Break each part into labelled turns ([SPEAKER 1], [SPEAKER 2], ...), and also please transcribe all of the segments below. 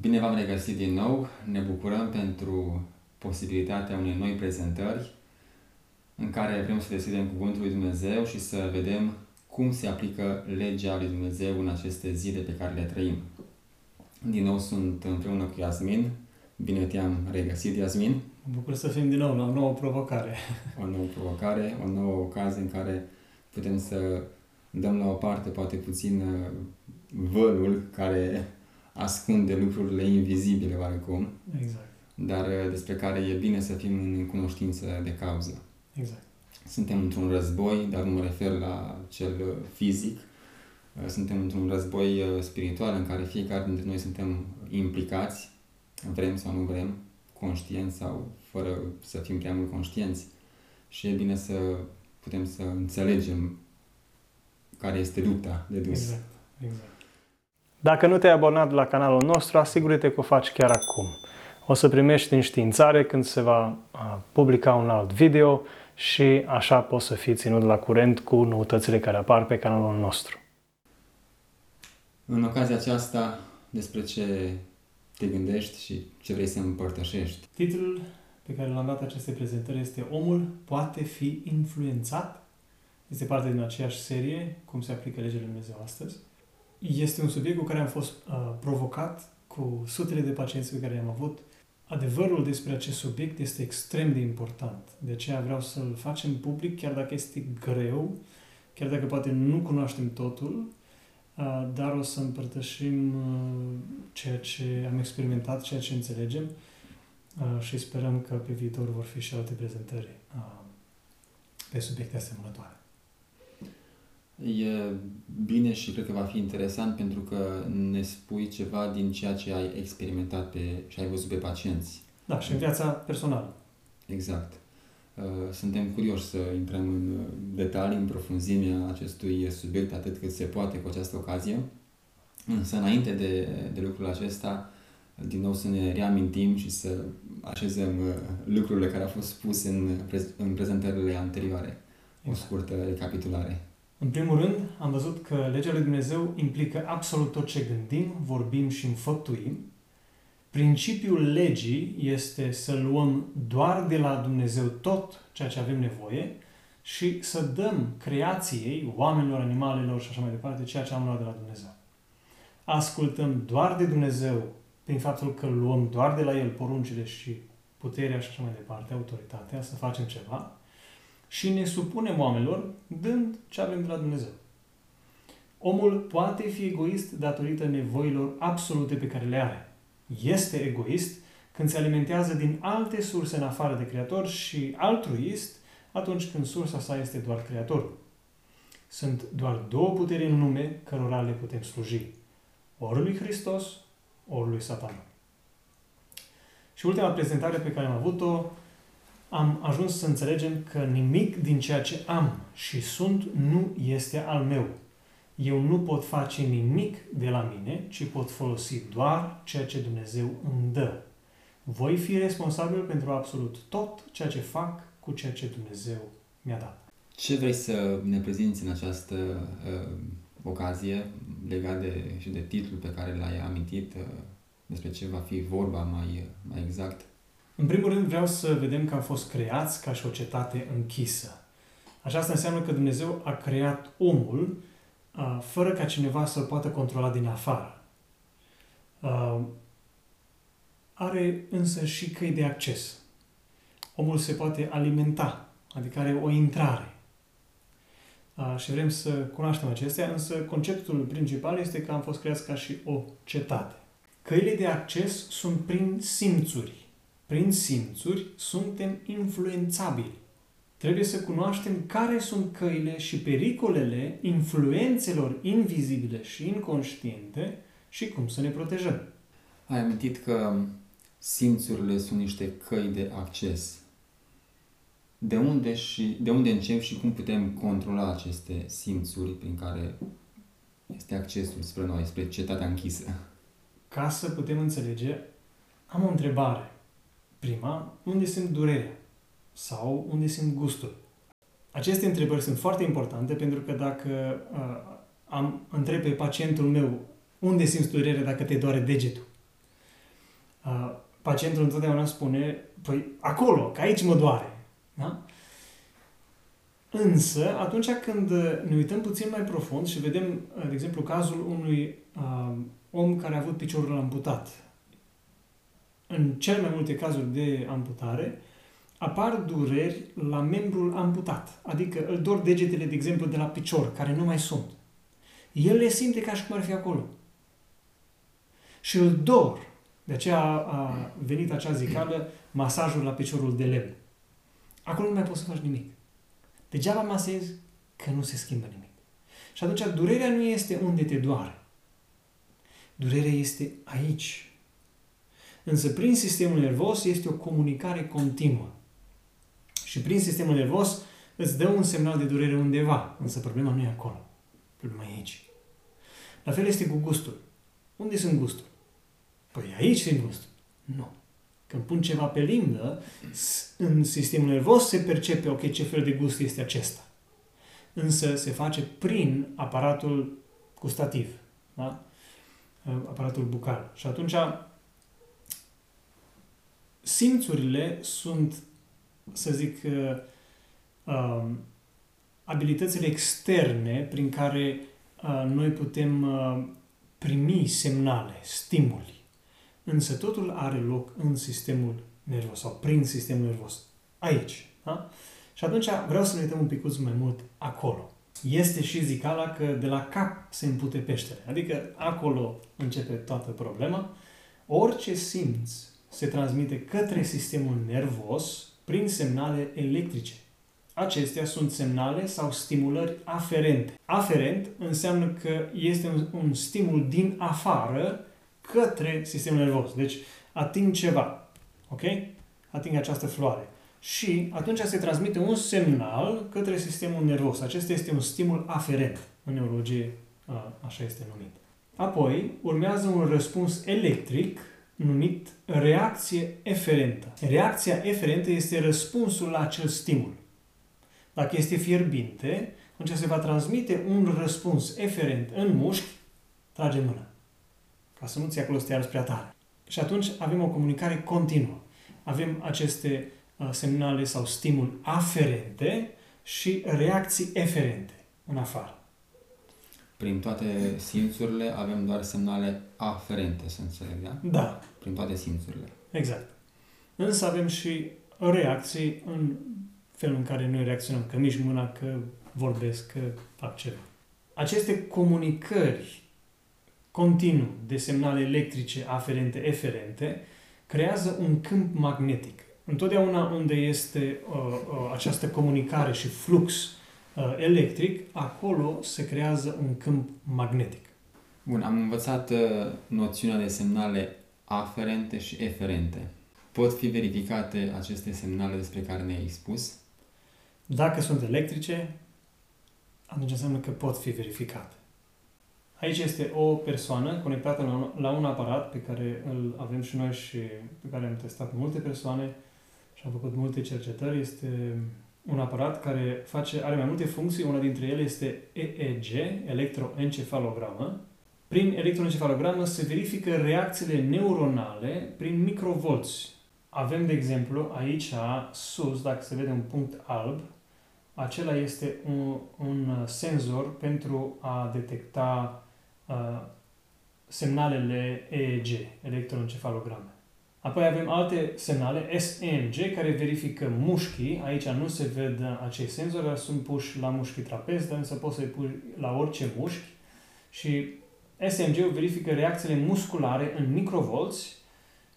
[SPEAKER 1] Bine v-am regăsit din nou. Ne bucurăm pentru posibilitatea unei noi prezentări în care vrem să deschidem Cuvântul lui Dumnezeu și să vedem cum se aplică legea lui Dumnezeu în aceste zile pe care le trăim. Din nou sunt împreună cu Iasmin. Bine te-am regăsit, Iasmin.
[SPEAKER 2] Mă bucur să fim din nou la o nouă provocare.
[SPEAKER 1] O nouă provocare, o nouă ocazie în care putem să dăm la o parte poate puțin uh, vălul care ascunde lucrurile invizibile oarecum,
[SPEAKER 2] Exact,
[SPEAKER 1] dar uh, despre care e bine să fim în cunoștință de cauză.
[SPEAKER 2] exact.
[SPEAKER 1] Suntem într-un război, dar nu mă refer la cel uh, fizic. Uh, Suntem într-un război uh, spiritual în care fiecare dintre noi suntem implicați, vrem sau nu vrem, conștienți sau fără să fim prea mult conștienți. Și e bine să putem să înțelegem care este lupta de dus.
[SPEAKER 2] Exact, exact. Dacă nu te-ai abonat la canalul nostru, asigură-te că o faci chiar acum. O să primești înștiințare când se va a, publica un alt video și așa poți să fii ținut la curent cu noutățile care apar pe canalul nostru.
[SPEAKER 1] În ocazia aceasta, despre ce te gândești și ce vrei să împărtășești.
[SPEAKER 2] Titlul pe care l-am dat acestei prezentări este Omul poate fi influențat? Este parte din aceeași serie, cum se aplică legile Lui Dumnezeu astăzi. Este un subiect cu care am fost uh, provocat cu sutele de pacienți pe care i-am avut. Adevărul despre acest subiect este extrem de important. De aceea vreau să-l facem public, chiar dacă este greu, chiar dacă poate nu cunoaștem totul, uh, dar o să împărtășim uh, ceea ce am experimentat, ceea ce înțelegem uh, și sperăm că pe viitor vor fi și alte prezentări uh, pe subiecte asemănătoare.
[SPEAKER 1] E bine și cred că va fi interesant pentru că ne spui ceva din ceea ce ai experimentat pe, și ai văzut pe pacienți.
[SPEAKER 2] Da, și în viața personală.
[SPEAKER 1] Exact. Uh, Suntem curioși să intrăm în uh, detalii, în profunzimea acestui subiect atât cât se poate cu această ocazie. Însă înainte de, de lucrul acesta, din nou să ne reamintim și să așezăm uh, lucrurile care au fost spuse în, prez- în prezentările anterioare. O
[SPEAKER 2] Exact.
[SPEAKER 1] scurtă recapitulare.
[SPEAKER 2] În primul rând, am văzut că legea lui Dumnezeu implică absolut tot ce gândim, vorbim și înfăptuim. Principiul legii este să luăm doar de la Dumnezeu tot ceea ce avem nevoie și să dăm creației, oamenilor, animalelor și așa mai departe, ceea ce am luat de la Dumnezeu. Ascultăm doar de Dumnezeu prin faptul că luăm doar de la El poruncile și puterea și așa mai departe, autoritatea, să facem ceva și ne supunem oamenilor dând ce avem de la Dumnezeu. Omul poate fi egoist datorită nevoilor absolute pe care le are. Este egoist când se alimentează din alte surse în afară de Creator și altruist atunci când sursa sa este doar Creatorul. Sunt doar două puteri în lume cărora le putem sluji. Ori lui Hristos, ori lui Satan. Și ultima prezentare pe care am avut-o am ajuns să înțelegem că nimic din ceea ce am și sunt nu este al meu. Eu nu pot face nimic de la mine, ci pot folosi doar ceea ce Dumnezeu îmi dă. Voi fi responsabil pentru absolut tot ceea ce fac cu ceea ce Dumnezeu mi-a dat.
[SPEAKER 1] Ce vrei să ne prezinți în această uh, ocazie legat de, și de titlul pe care l-ai amintit, uh, despre ce va fi vorba mai, mai exact?
[SPEAKER 2] În primul rând vreau să vedem că am fost creați ca și o cetate închisă. Aceasta înseamnă că Dumnezeu a creat omul uh, fără ca cineva să-l poată controla din afară. Uh, are însă și căi de acces. Omul se poate alimenta, adică are o intrare. Uh, și vrem să cunoaștem acestea, însă conceptul principal este că am fost creați ca și o cetate. Căile de acces sunt prin simțuri. Prin simțuri suntem influențabili. Trebuie să cunoaștem care sunt căile și pericolele influențelor invizibile și inconștiente și cum să ne protejăm.
[SPEAKER 1] Ai amintit că simțurile sunt niște căi de acces. De unde, și, de unde încep și cum putem controla aceste simțuri prin care este accesul spre noi, spre cetatea închisă?
[SPEAKER 2] Ca să putem înțelege, am o întrebare. Prima, unde simt durerea? Sau unde simt gustul? Aceste întrebări sunt foarte importante pentru că dacă uh, am întreb pe pacientul meu unde simți durere dacă te doare degetul uh, pacientul întotdeauna spune, păi acolo, că aici mă doare. Da? Însă, atunci când ne uităm puțin mai profund și vedem, de exemplu, cazul unui uh, om care a avut piciorul amputat, în cele mai multe cazuri de amputare, apar dureri la membrul amputat. Adică îl dor degetele, de exemplu, de la picior, care nu mai sunt. El le simte ca și cum ar fi acolo. Și îl dor. De aceea a venit acea zicală, masajul la piciorul de lemn. Acolo nu mai poți să faci nimic. Degeaba masezi că nu se schimbă nimic. Și atunci durerea nu este unde te doare. Durerea este aici. Însă prin sistemul nervos este o comunicare continuă. Și prin sistemul nervos îți dă un semnal de durere undeva. Însă problema nu e acolo. Problema e aici. La fel este cu gustul. Unde sunt gustul? Păi aici sunt gustul. Nu. Când pun ceva pe limbă, în sistemul nervos se percepe, ok, ce fel de gust este acesta. Însă se face prin aparatul gustativ, da? aparatul bucal. Și atunci simțurile sunt, să zic, uh, abilitățile externe prin care uh, noi putem uh, primi semnale, stimuli. Însă totul are loc în sistemul nervos sau prin sistemul nervos. Aici. Da? Și atunci vreau să ne uităm un pic mai mult acolo. Este și zicala că de la cap se împute peștele. Adică acolo începe toată problema. Orice simț se transmite către sistemul nervos prin semnale electrice. Acestea sunt semnale sau stimulări aferente. Aferent înseamnă că este un, un stimul din afară către sistemul nervos. Deci ating ceva. Ok? Ating această floare. Și atunci se transmite un semnal către sistemul nervos. Acesta este un stimul aferent. În neurologie așa este numit. Apoi urmează un răspuns electric numit reacție eferentă. Reacția eferentă este răspunsul la acel stimul. Dacă este fierbinte, atunci se va transmite un răspuns eferent în mușchi, trage mâna ca să nu ți acolo să te prea tare. Și atunci avem o comunicare continuă. Avem aceste uh, semnale sau stimul aferente și reacții eferente în afară.
[SPEAKER 1] Prin toate simțurile avem doar semnale aferente, să înțeleg, da?
[SPEAKER 2] Da.
[SPEAKER 1] Prin toate simțurile.
[SPEAKER 2] Exact. Însă avem și reacții în felul în care noi reacționăm, că mișc mâna, că vorbesc, că fac ceva. Aceste comunicări continuu de semnale electrice aferente, eferente, creează un câmp magnetic. Întotdeauna unde este uh, uh, această comunicare și flux uh, electric, acolo se creează un câmp magnetic.
[SPEAKER 1] Bun, am învățat uh, noțiunea de semnale aferente și eferente. Pot fi verificate aceste semnale despre care ne-ai spus?
[SPEAKER 2] Dacă sunt electrice, atunci înseamnă că pot fi verificate. Aici este o persoană conectată la, la un aparat pe care îl avem și noi și pe care am testat multe persoane și am făcut multe cercetări. Este un aparat care face, are mai multe funcții. Una dintre ele este EEG, electroencefalogramă. Prin electroencefalogramă se verifică reacțiile neuronale prin microvolți. Avem, de exemplu, aici sus, dacă se vede un punct alb, acela este un, un senzor pentru a detecta uh, semnalele EEG, electroencefalograme. Apoi avem alte semnale, SEMG, care verifică mușchii. Aici nu se ved acei senzori, dar sunt puși la mușchii trapez, dar însă poți să-i pui la orice mușchi. Și SMG verifică reacțiile musculare în microvolți.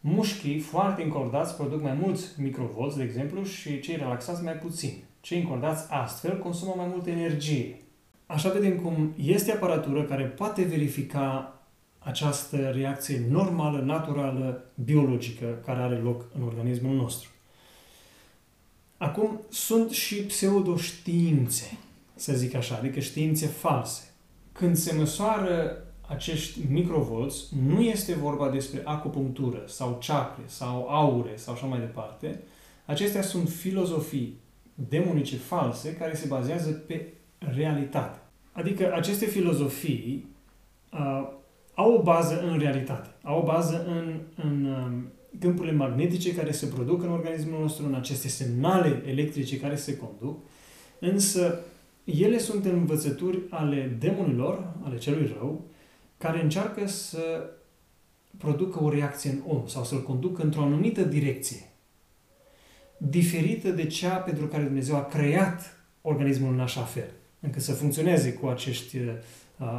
[SPEAKER 2] Mușchii foarte încordați produc mai mulți microvolți, de exemplu, și cei relaxați mai puțin. Cei încordați astfel consumă mai multă energie. Așa vedem cum este aparatură care poate verifica această reacție normală, naturală, biologică care are loc în organismul nostru. Acum, sunt și pseudoștiințe, să zic așa, adică științe false. Când se măsoară acești microvolți, nu este vorba despre acupunctură sau chakre sau aure sau așa mai departe. Acestea sunt filozofii demonice false care se bazează pe realitate. Adică aceste filozofii uh, au o bază în realitate, au o bază în, în uh, câmpurile magnetice care se produc în organismul nostru, în aceste semnale electrice care se conduc, însă ele sunt învățături ale demonilor, ale celui rău, care încearcă să producă o reacție în om sau să-l conducă într-o anumită direcție, diferită de cea pentru care Dumnezeu a creat organismul în așa fel, încât să funcționeze cu acești, uh,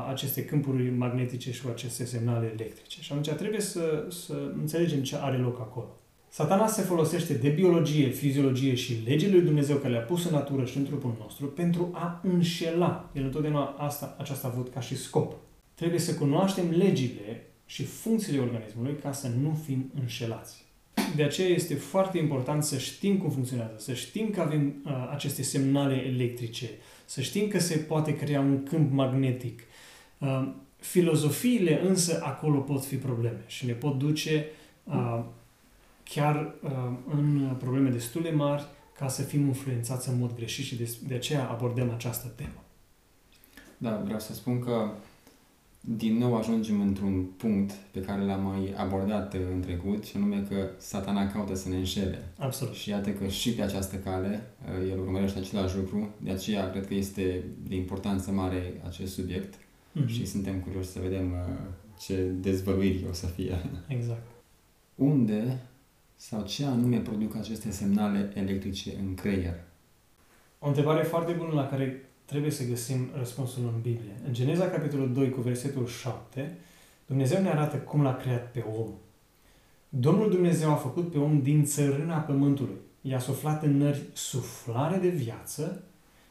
[SPEAKER 2] aceste câmpuri magnetice și cu aceste semnale electrice. Și atunci trebuie să, să înțelegem ce are loc acolo. Satana se folosește de biologie, fiziologie și legile lui Dumnezeu care le-a pus în natură și în trupul nostru pentru a înșela. El întotdeauna asta, aceasta a avut ca și scop. Trebuie să cunoaștem legile și funcțiile organismului ca să nu fim înșelați. De aceea este foarte important să știm cum funcționează, să știm că avem uh, aceste semnale electrice, să știm că se poate crea un câmp magnetic. Uh, filozofiile însă acolo pot fi probleme și ne pot duce uh, chiar uh, în probleme destul de mari ca să fim influențați în mod greșit și de, de aceea abordăm această temă.
[SPEAKER 1] Da, vreau să spun că din nou ajungem într-un punct pe care l-am mai abordat în trecut, și anume că satana caută să ne înșele.
[SPEAKER 2] Absolut.
[SPEAKER 1] Și iată că și pe această cale uh, el urmărește același lucru, de aceea cred că este de importanță mare acest subiect mm-hmm. și suntem curioși să vedem uh, ce dezvăluiri o să fie.
[SPEAKER 2] Exact.
[SPEAKER 1] Unde sau ce anume produc aceste semnale electrice în creier?
[SPEAKER 2] O întrebare foarte bună la care trebuie să găsim răspunsul în Biblie. În Geneza, capitolul 2, cu versetul 7, Dumnezeu ne arată cum l-a creat pe om. Domnul Dumnezeu a făcut pe om din țărâna pământului. I-a suflat în nări suflare de viață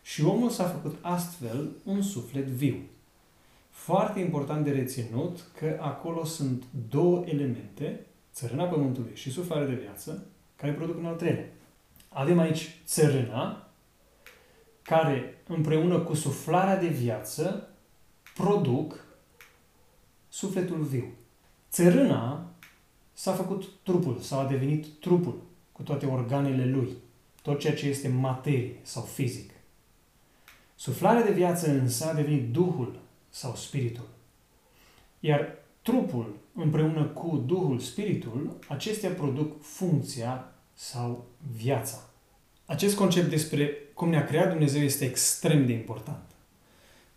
[SPEAKER 2] și omul s-a făcut astfel un suflet viu. Foarte important de reținut că acolo sunt două elemente, țărâna pământului și suflare de viață, care produc un al treilea. Avem aici țărâna, care împreună cu suflarea de viață produc sufletul viu. Țărâna s-a făcut trupul sau a devenit trupul cu toate organele lui, tot ceea ce este materie sau fizic. Suflarea de viață însă a devenit Duhul sau Spiritul. Iar trupul împreună cu Duhul, Spiritul, acestea produc funcția sau viața. Acest concept despre cum ne-a creat Dumnezeu este extrem de important.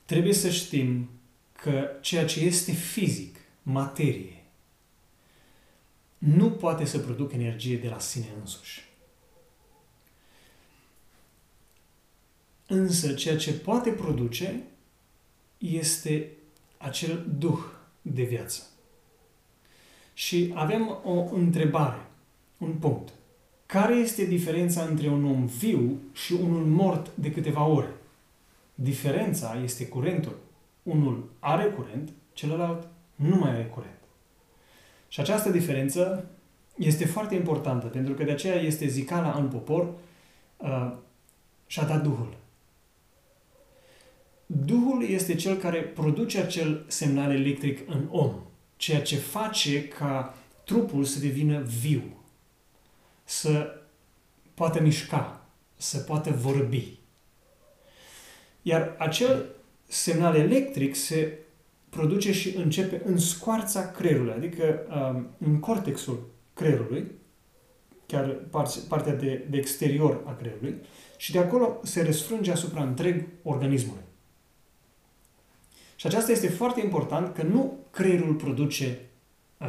[SPEAKER 2] Trebuie să știm că ceea ce este fizic, materie, nu poate să producă energie de la sine însuși. Însă, ceea ce poate produce este acel duh de viață. Și avem o întrebare, un punct. Care este diferența între un om viu și unul mort de câteva ore? Diferența este curentul. Unul are curent, celălalt nu mai are curent. Și această diferență este foarte importantă, pentru că de aceea este zicala în popor uh, și-a dat Duhul. Duhul este cel care produce acel semnal electric în om, ceea ce face ca trupul să devină viu, să poată mișca, să poată vorbi. Iar acel semnal electric se produce și începe în scoarța creierului, adică um, în cortexul creierului, chiar partea de, de exterior a creierului, și de acolo se răsfrânge asupra întreg organismului. Și aceasta este foarte important că nu creierul produce uh,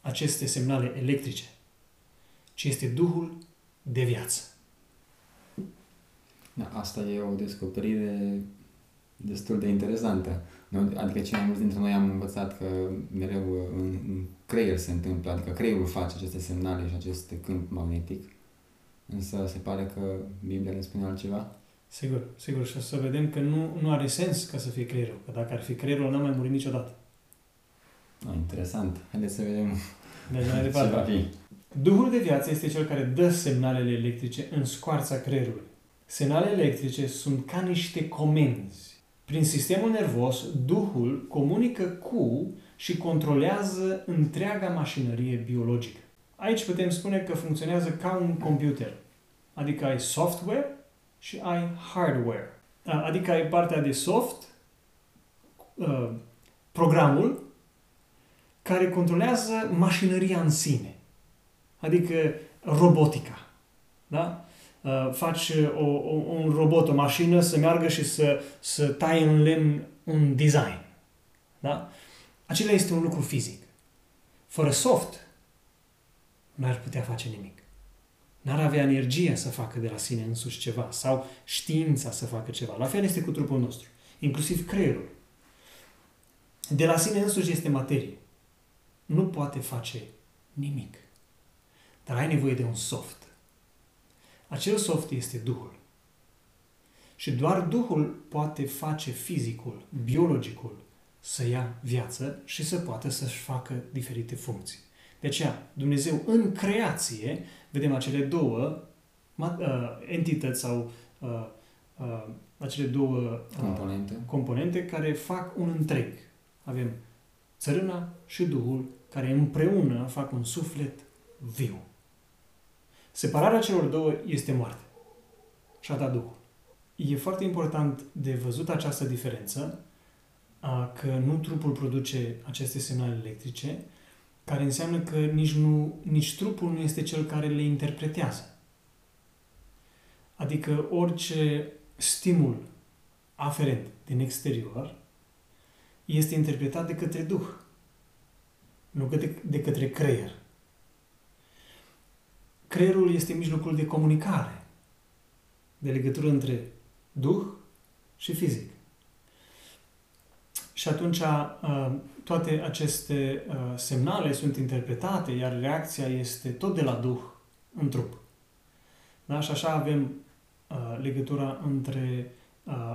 [SPEAKER 2] aceste semnale electrice, ci este Duhul de viață.
[SPEAKER 1] Da, asta e o descoperire destul de interesantă. Adică cei mai mulți dintre noi am învățat că mereu în creier se întâmplă, adică creierul face aceste semnale și acest câmp magnetic. Însă se pare că Biblia ne spune altceva.
[SPEAKER 2] Sigur, sigur. Și o să vedem că nu, nu are sens ca să fie creierul. Că dacă ar fi creierul, n-am mai murit niciodată.
[SPEAKER 1] Ah, interesant. Haideți să vedem
[SPEAKER 2] deci mai departe. ce va fi. Duhul de viață este cel care dă semnalele electrice în scoarța creierului. Semnalele electrice sunt ca niște comenzi. Prin sistemul nervos, Duhul comunică cu și controlează întreaga mașinărie biologică. Aici putem spune că funcționează ca un computer. Adică ai software și ai hardware. Adică ai partea de soft, uh, programul, care controlează mașinăria în sine. Adică robotica. Da? Uh, faci o, o, un robot, o mașină să meargă și să, să taie în lemn un design. Da? Acela este un lucru fizic. Fără soft, n-ar putea face nimic. N-ar avea energia să facă de la sine însuși ceva sau știința să facă ceva. La fel este cu trupul nostru, inclusiv creierul. De la sine însuși este materie. Nu poate face nimic. Dar ai nevoie de un soft. Acel soft este Duhul. Și doar Duhul poate face fizicul, biologicul, să ia viață și să poată să-și facă diferite funcții. De aceea, Dumnezeu în creație, vedem acele două uh, entități sau uh, uh, acele două uh,
[SPEAKER 1] componente.
[SPEAKER 2] componente care fac un întreg. Avem țărâna și Duhul care împreună fac un suflet viu. Separarea celor două este moarte. Și a dat Duhul. E foarte important de văzut această diferență, că nu trupul produce aceste semnale electrice, care înseamnă că nici, nu, nici trupul nu este cel care le interpretează. Adică orice stimul aferent din exterior este interpretat de către Duh, nu de, de către creier. Creierul este mijlocul de comunicare, de legătură între Duh și fizic. Și atunci uh, toate aceste uh, semnale sunt interpretate, iar reacția este tot de la Duh în trup. Da? Și așa avem uh, legătura între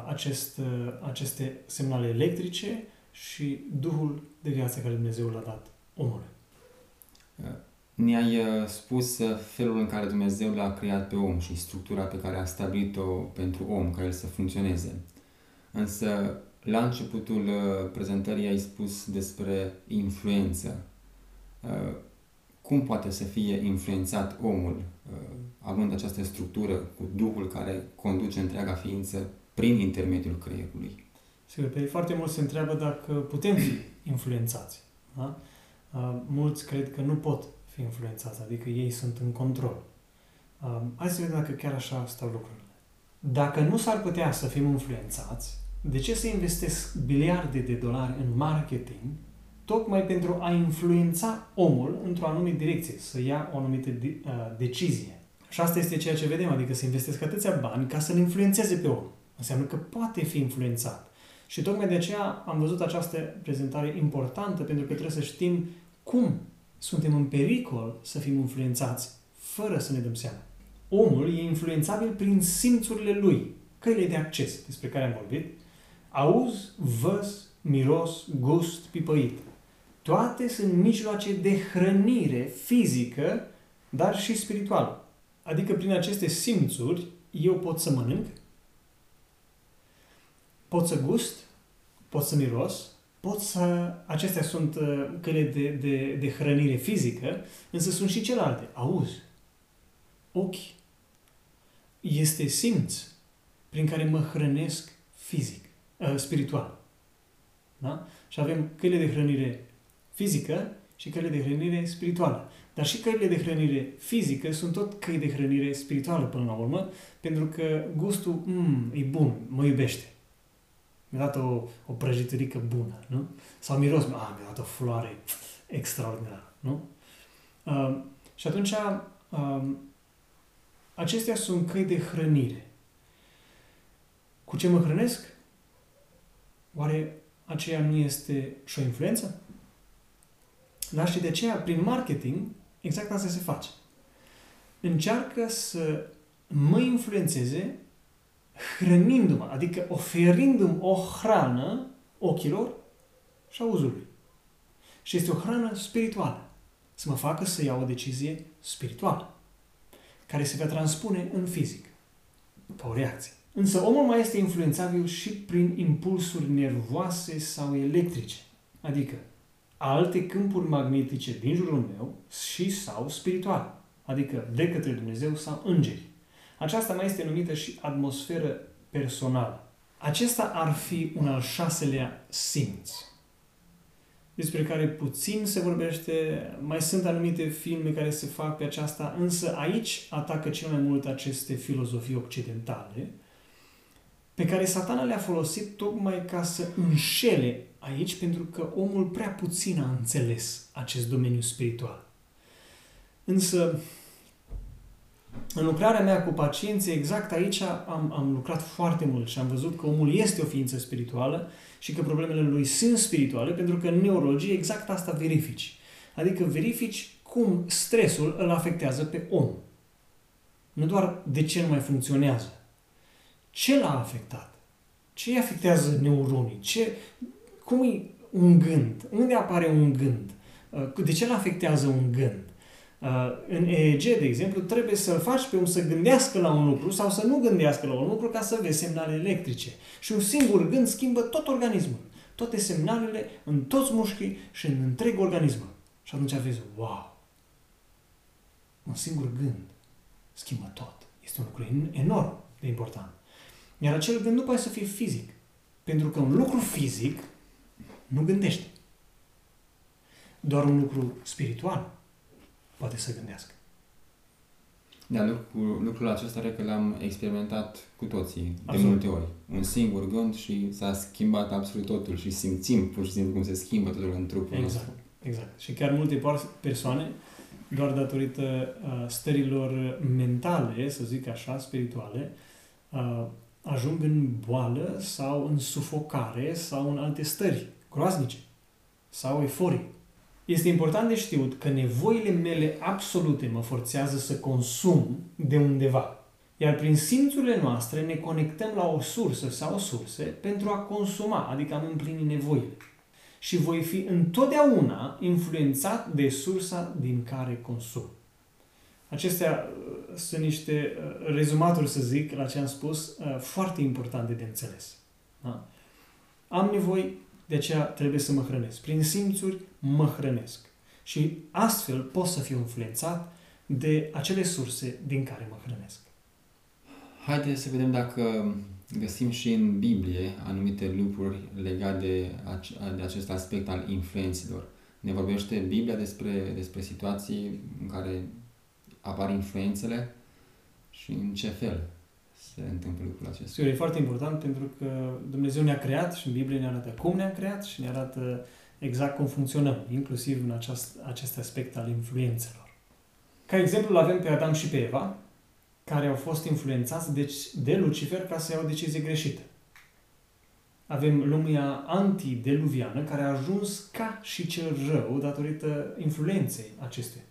[SPEAKER 2] acest, aceste semnale electrice și Duhul de viață care Dumnezeu l-a dat omului.
[SPEAKER 1] Ne-ai spus felul în care Dumnezeu l-a creat pe om și structura pe care a stabilit-o pentru om, ca el să funcționeze. Însă la începutul uh, prezentării ai spus despre influență. Uh, cum poate să fie influențat omul, uh, având această structură cu Duhul care conduce întreaga ființă prin intermediul creierului?
[SPEAKER 2] Sigur, pe foarte mulți se întreabă dacă putem fi influențați. Da? Mulți cred că nu pot fi influențați, adică ei sunt în control. Hai să vedem dacă chiar așa stau lucrurile. Dacă nu s-ar putea să fim influențați, de ce să investesc miliarde de dolari în marketing tocmai pentru a influența omul într-o anumită direcție, să ia o anumită de, uh, decizie. Și asta este ceea ce vedem, adică să investesc atâția bani ca să-l influențeze pe om. Înseamnă că poate fi influențat. Și tocmai de aceea am văzut această prezentare importantă, pentru că trebuie să știm cum suntem în pericol să fim influențați fără să ne dăm seama. Omul e influențabil prin simțurile lui, căile de acces despre care am vorbit, Auz, văz, miros, gust, pipăit. Toate sunt mijloace de hrănire fizică, dar și spirituală. Adică prin aceste simțuri eu pot să mănânc, pot să gust, pot să miros, pot să... Acestea sunt uh, cele de, de, de hrănire fizică, însă sunt și celelalte. Auz, ochi. Este simț prin care mă hrănesc fizic. Uh, spiritual. Da? Și avem căile de hrănire fizică și căile de hrănire spirituală. Dar și căile de hrănire fizică sunt tot căi de hrănire spirituală până la urmă, pentru că gustul, mm, e bun, mă iubește. Mi-a dat o, o prăjiturică bună, nu? Sau miros, a, mi-a dat o floare extraordinară, nu? Uh, și atunci, uh, acestea sunt căi de hrănire. Cu ce mă hrănesc? Oare aceea nu este și o influență? Dar și de aceea, prin marketing, exact asta se face. Încearcă să mă influențeze hrănindu-mă, adică oferindu-mi o hrană ochilor și auzului. Și este o hrană spirituală. Să mă facă să iau o decizie spirituală, care se va transpune în fizic, ca o reacție. Însă omul mai este influențabil și prin impulsuri nervoase sau electrice, adică alte câmpuri magnetice din jurul meu și sau spirituale, adică de către Dumnezeu sau îngeri. Aceasta mai este numită și atmosferă personală. Acesta ar fi un al șaselea simț. despre care puțin se vorbește, mai sunt anumite filme care se fac pe aceasta, însă aici atacă cel mai mult aceste filozofii occidentale, pe care satana le-a folosit tocmai ca să înșele aici, pentru că omul prea puțin a înțeles acest domeniu spiritual. Însă, în lucrarea mea cu pacienții, exact aici am, am lucrat foarte mult și am văzut că omul este o ființă spirituală și că problemele lui sunt spirituale, pentru că în neurologie exact asta verifici. Adică verifici cum stresul îl afectează pe om. Nu doar de ce nu mai funcționează. Ce l-a afectat? Ce îi afectează neuronii? Ce, cum e un gând? Unde apare un gând? Uh, de ce îl afectează un gând? Uh, în EEG, de exemplu, trebuie să-l faci pe om să gândească la un lucru sau să nu gândească la un lucru ca să vezi semnale electrice. Și un singur gând schimbă tot organismul. Toate semnalele în toți mușchii și în întreg organismul. Și atunci vezi, wow! Un singur gând schimbă tot. Este un lucru enorm de important. Iar acel gând nu poate să fie fizic. Pentru că un lucru fizic nu gândește. Doar un lucru spiritual poate să gândească.
[SPEAKER 1] Da, lucrul, lucrul acesta cred că l-am experimentat cu toții Absolut. de multe ori. Un singur gând și s-a schimbat absolut totul și simțim pur și simplu cum se schimbă totul în trupul
[SPEAKER 2] exact,
[SPEAKER 1] nostru.
[SPEAKER 2] Exact. Și chiar multe persoane, doar datorită uh, stărilor mentale, să zic așa, spirituale, uh, ajung în boală sau în sufocare sau în alte stări groaznice sau eforii. Este important de știut că nevoile mele absolute mă forțează să consum de undeva. Iar prin simțurile noastre ne conectăm la o sursă sau surse pentru a consuma, adică am împlini nevoile. Și voi fi întotdeauna influențat de sursa din care consum. Acestea uh, sunt niște uh, rezumaturi, să zic, la ce am spus, uh, foarte importante de înțeles. Da? Am nevoi, de aceea trebuie să mă hrănesc. Prin simțuri mă hrănesc. Și astfel pot să fiu influențat de acele surse din care mă hrănesc.
[SPEAKER 1] Haideți să vedem dacă găsim și în Biblie anumite lucruri legate de, de acest aspect al influențelor. Ne vorbește Biblia despre, despre situații în care apar influențele și în ce fel se întâmplă lucrul acesta.
[SPEAKER 2] Sigur, e foarte important pentru că Dumnezeu ne-a creat și în Biblie ne arată cum ne-a creat și ne arată exact cum funcționăm, inclusiv în acest, acest aspect al influențelor. Ca exemplu, avem pe Adam și pe Eva, care au fost influențați de, de Lucifer ca să iau o decizie greșită. Avem lumea antideluviană care a ajuns ca și cel rău datorită influenței acestuia.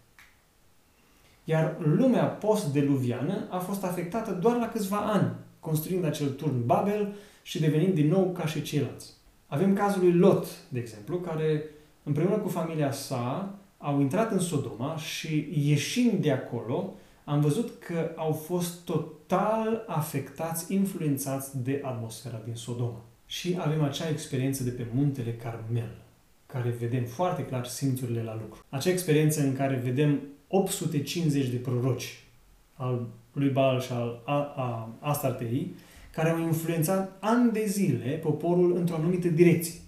[SPEAKER 2] Iar lumea post-deluviană a fost afectată doar la câțiva ani, construind acel turn Babel și devenind din nou ca și ceilalți. Avem cazul lui Lot, de exemplu, care împreună cu familia sa au intrat în Sodoma și ieșind de acolo, am văzut că au fost total afectați, influențați de atmosfera din Sodoma. Și avem acea experiență de pe muntele Carmel, care vedem foarte clar simțurile la lucru. Acea experiență în care vedem 850 de proroci al lui Baal și al a, a, Astartei, care au influențat ani de zile poporul într-o anumită direcție.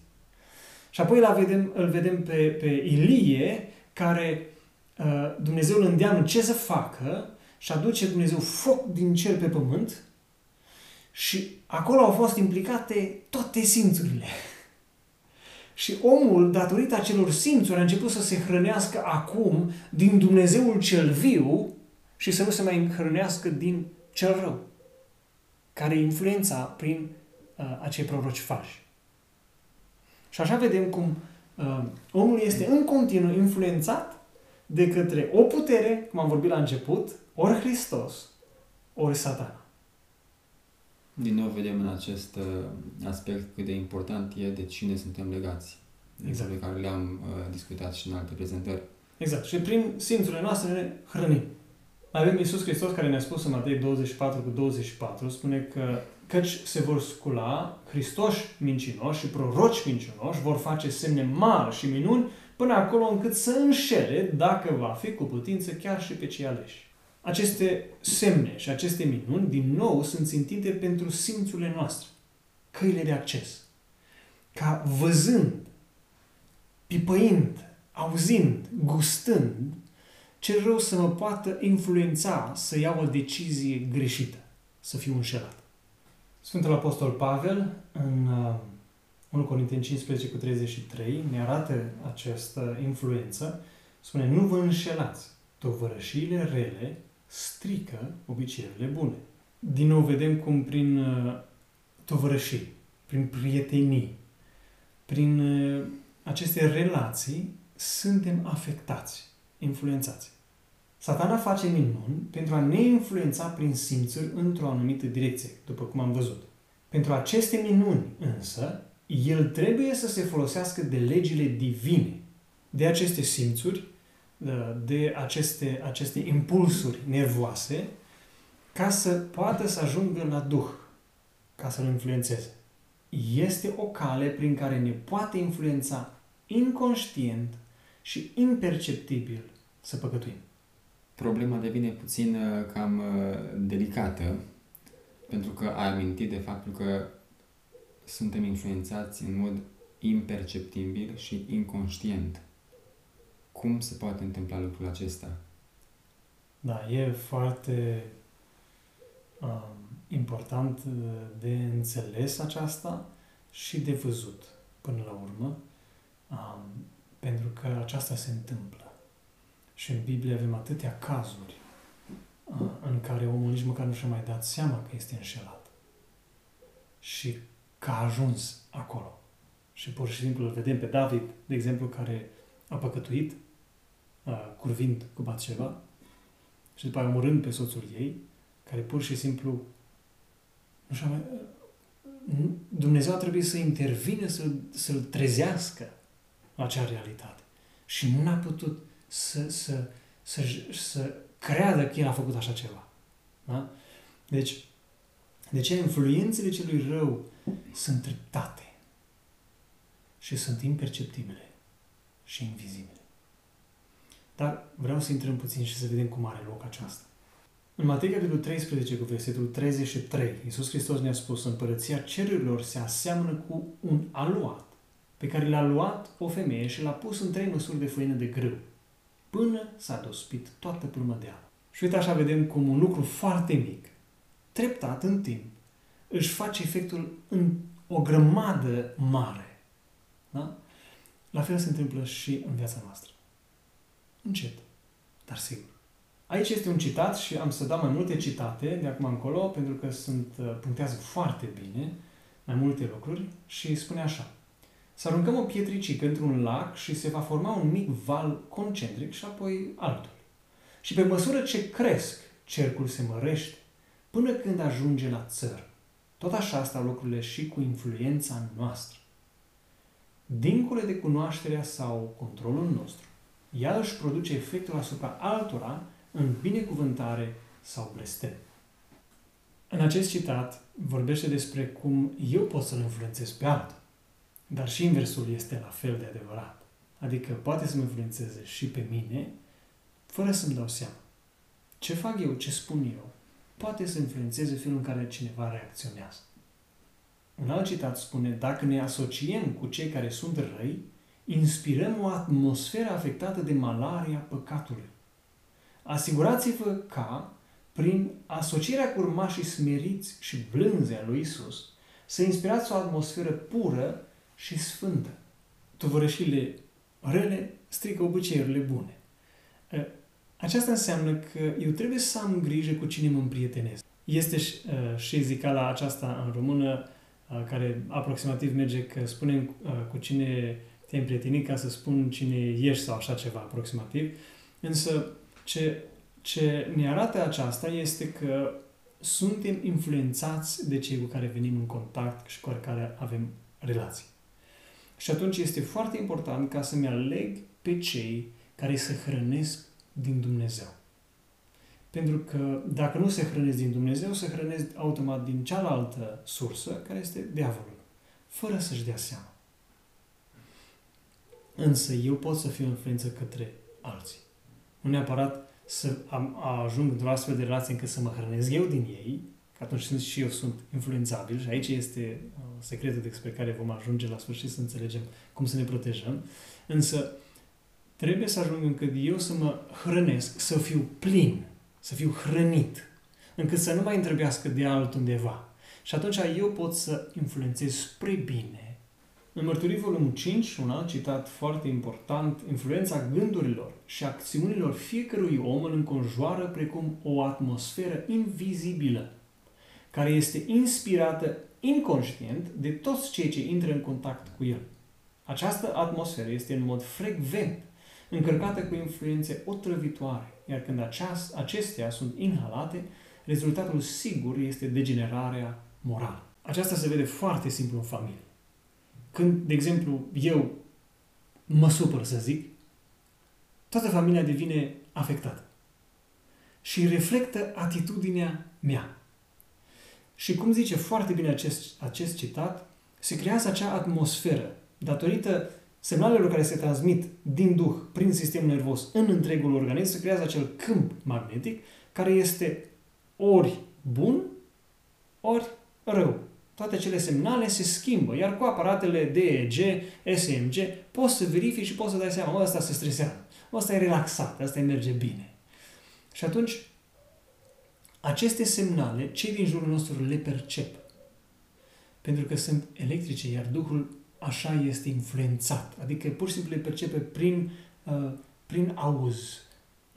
[SPEAKER 2] Și apoi îl vedem, îl vedem pe, pe Ilie, care uh, Dumnezeu îl îndeamnă ce să facă și aduce Dumnezeu foc din cer pe pământ și acolo au fost implicate toate simțurile. Și omul, datorită acelor simțuri, a început să se hrănească acum din Dumnezeul cel viu și să nu se mai hrănească din cel rău, care influența prin uh, acei proroci falși. Și așa vedem cum uh, omul este în continuu influențat de către o putere, cum am vorbit la început, ori Hristos, ori satana.
[SPEAKER 1] Din nou vedem în acest uh, aspect cât de important e de cine suntem legați. Exact. Pe care le-am uh, discutat și în alte prezentări.
[SPEAKER 2] Exact. Și prin simțurile noastre ne hrănim. Avem Iisus Hristos care ne-a spus în Matei 24 cu 24, spune că căci se vor scula Hristoși mincinoși și proroci mincinoși, vor face semne mari și minuni până acolo încât să înșele, dacă va fi cu putință, chiar și pe cei aleși. Aceste semne și aceste minuni, din nou, sunt țintite pentru simțurile noastre, căile de acces. Ca văzând pipăind, auzind, gustând, ce rău să mă poată influența să iau o decizie greșită, să fiu înșelat. Sfântul Apostol Pavel, în 1 uh, Corinteni 15 cu 33, ne arată această influență. Spune, nu vă înșelați, tovărășiile rele strică obiceiurile bune. Din nou vedem cum prin uh, tovărășii, prin prietenii, prin uh, aceste relații suntem afectați, influențați. Satana face minuni pentru a ne influența prin simțuri într-o anumită direcție, după cum am văzut. Pentru aceste minuni, însă, el trebuie să se folosească de legile divine, de aceste simțuri, de aceste, aceste impulsuri nervoase, ca să poată să ajungă la Duh, ca să-l influențeze. Este o cale prin care ne poate influența inconștient și imperceptibil să păcătuim
[SPEAKER 1] problema devine puțin uh, cam uh, delicată, pentru că ai amintit de faptul că suntem influențați în mod imperceptibil și inconștient. Cum se poate întâmpla lucrul acesta?
[SPEAKER 2] Da, e foarte um, important de înțeles aceasta și de văzut până la urmă, um, pentru că aceasta se întâmplă. Și în Biblie avem atâtea cazuri în care omul nici măcar nu și-a mai dat seama că este înșelat. Și că a ajuns acolo. Și pur și simplu îl vedem pe David, de exemplu, care a păcătuit, curvind cu Batșeva, și după aia omorând pe soțul ei, care pur și simplu nu și-a mai... Dumnezeu a trebuit să intervine, să-l, să-l trezească la acea realitate. Și nu a putut să, să, să, să creadă că el a făcut așa ceva. Da? Deci, de ce influențele celui rău sunt treptate și sunt imperceptibile și invizibile. Dar vreau să intrăm puțin și să vedem cum are loc aceasta. În Matei, capitolul 13, cu versetul 33, Iisus Hristos ne-a spus, împărăția cerurilor se aseamănă cu un aluat pe care l-a luat o femeie și l-a pus în trei măsuri de făină de grâu până s-a dospit toată plumădeala. Și uite așa vedem cum un lucru foarte mic, treptat în timp, își face efectul în o grămadă mare. Da? La fel se întâmplă și în viața noastră. Încet, dar sigur. Aici este un citat și am să dau mai multe citate de acum încolo, pentru că sunt, uh, punctează foarte bine mai multe lucruri și spune așa. Să aruncăm o pietricică într-un lac și se va forma un mic val concentric și apoi altul. Și pe măsură ce cresc, cercul se mărește până când ajunge la țăr. Tot așa stau lucrurile și cu influența noastră. Dincolo de cunoașterea sau controlul nostru, ea își produce efectul asupra altora în binecuvântare sau blestem. În acest citat vorbește despre cum eu pot să-l influențez pe altul. Dar și inversul este la fel de adevărat. Adică poate să mă influențeze și pe mine, fără să-mi dau seama. Ce fac eu, ce spun eu, poate să influențeze felul în care cineva reacționează. Un alt citat spune, dacă ne asociem cu cei care sunt răi, inspirăm o atmosferă afectată de malaria păcatului. Asigurați-vă ca, prin asocierea cu urmașii smeriți și blânzi a lui Isus, să inspirați o atmosferă pură și sfântă. Tovărășile rele strică obiceiurile bune. Aceasta înseamnă că eu trebuie să am grijă cu cine mă împrietenesc. Este și zicala aceasta în română care aproximativ merge că spunem cu cine te împrieteni ca să spun cine ești sau așa ceva aproximativ. Însă ce, ce ne arată aceasta este că suntem influențați de cei cu care venim în contact și cu care avem relații. Și atunci este foarte important ca să-mi aleg pe cei care se hrănesc din Dumnezeu. Pentru că dacă nu se hrănesc din Dumnezeu, se hrănesc automat din cealaltă sursă, care este diavolul, fără să-și dea seama. Însă eu pot să fiu influență către alții. Nu neapărat să am, ajung într-o astfel de relație încât să mă hrănesc eu din ei, atunci și eu sunt influențabil și aici este uh, secretul despre care vom ajunge la sfârșit să înțelegem cum să ne protejăm. Însă trebuie să ajung încât eu să mă hrănesc, să fiu plin, să fiu hrănit, încât să nu mai îmi trebuiască de altundeva. Și atunci eu pot să influențez spre bine. În Mărturii volumul 5, un alt citat foarte important, influența gândurilor și acțiunilor fiecărui om îl înconjoară precum o atmosferă invizibilă, care este inspirată inconștient de toți cei ce intră în contact cu el. Această atmosferă este în mod frecvent încărcată cu influențe otrăvitoare, iar când aceast, acestea sunt inhalate, rezultatul sigur este degenerarea morală. Aceasta se vede foarte simplu în familie. Când, de exemplu, eu mă supăr, să zic, toată familia devine afectată și reflectă atitudinea mea. Și cum zice foarte bine acest, acest citat, se creează acea atmosferă datorită semnalelor care se transmit din duh prin sistemul nervos în întregul organism, se creează acel câmp magnetic care este ori bun, ori rău. Toate cele semnale se schimbă, iar cu aparatele DEG, SMG, poți să verifici și poți să dai seama, ăsta se stresează, ăsta e relaxat, ăsta îi merge bine. Și atunci, aceste semnale, cei din jurul nostru le percep. Pentru că sunt electrice, iar Duhul așa este influențat. Adică pur și simplu le percepe prin, uh, prin auz,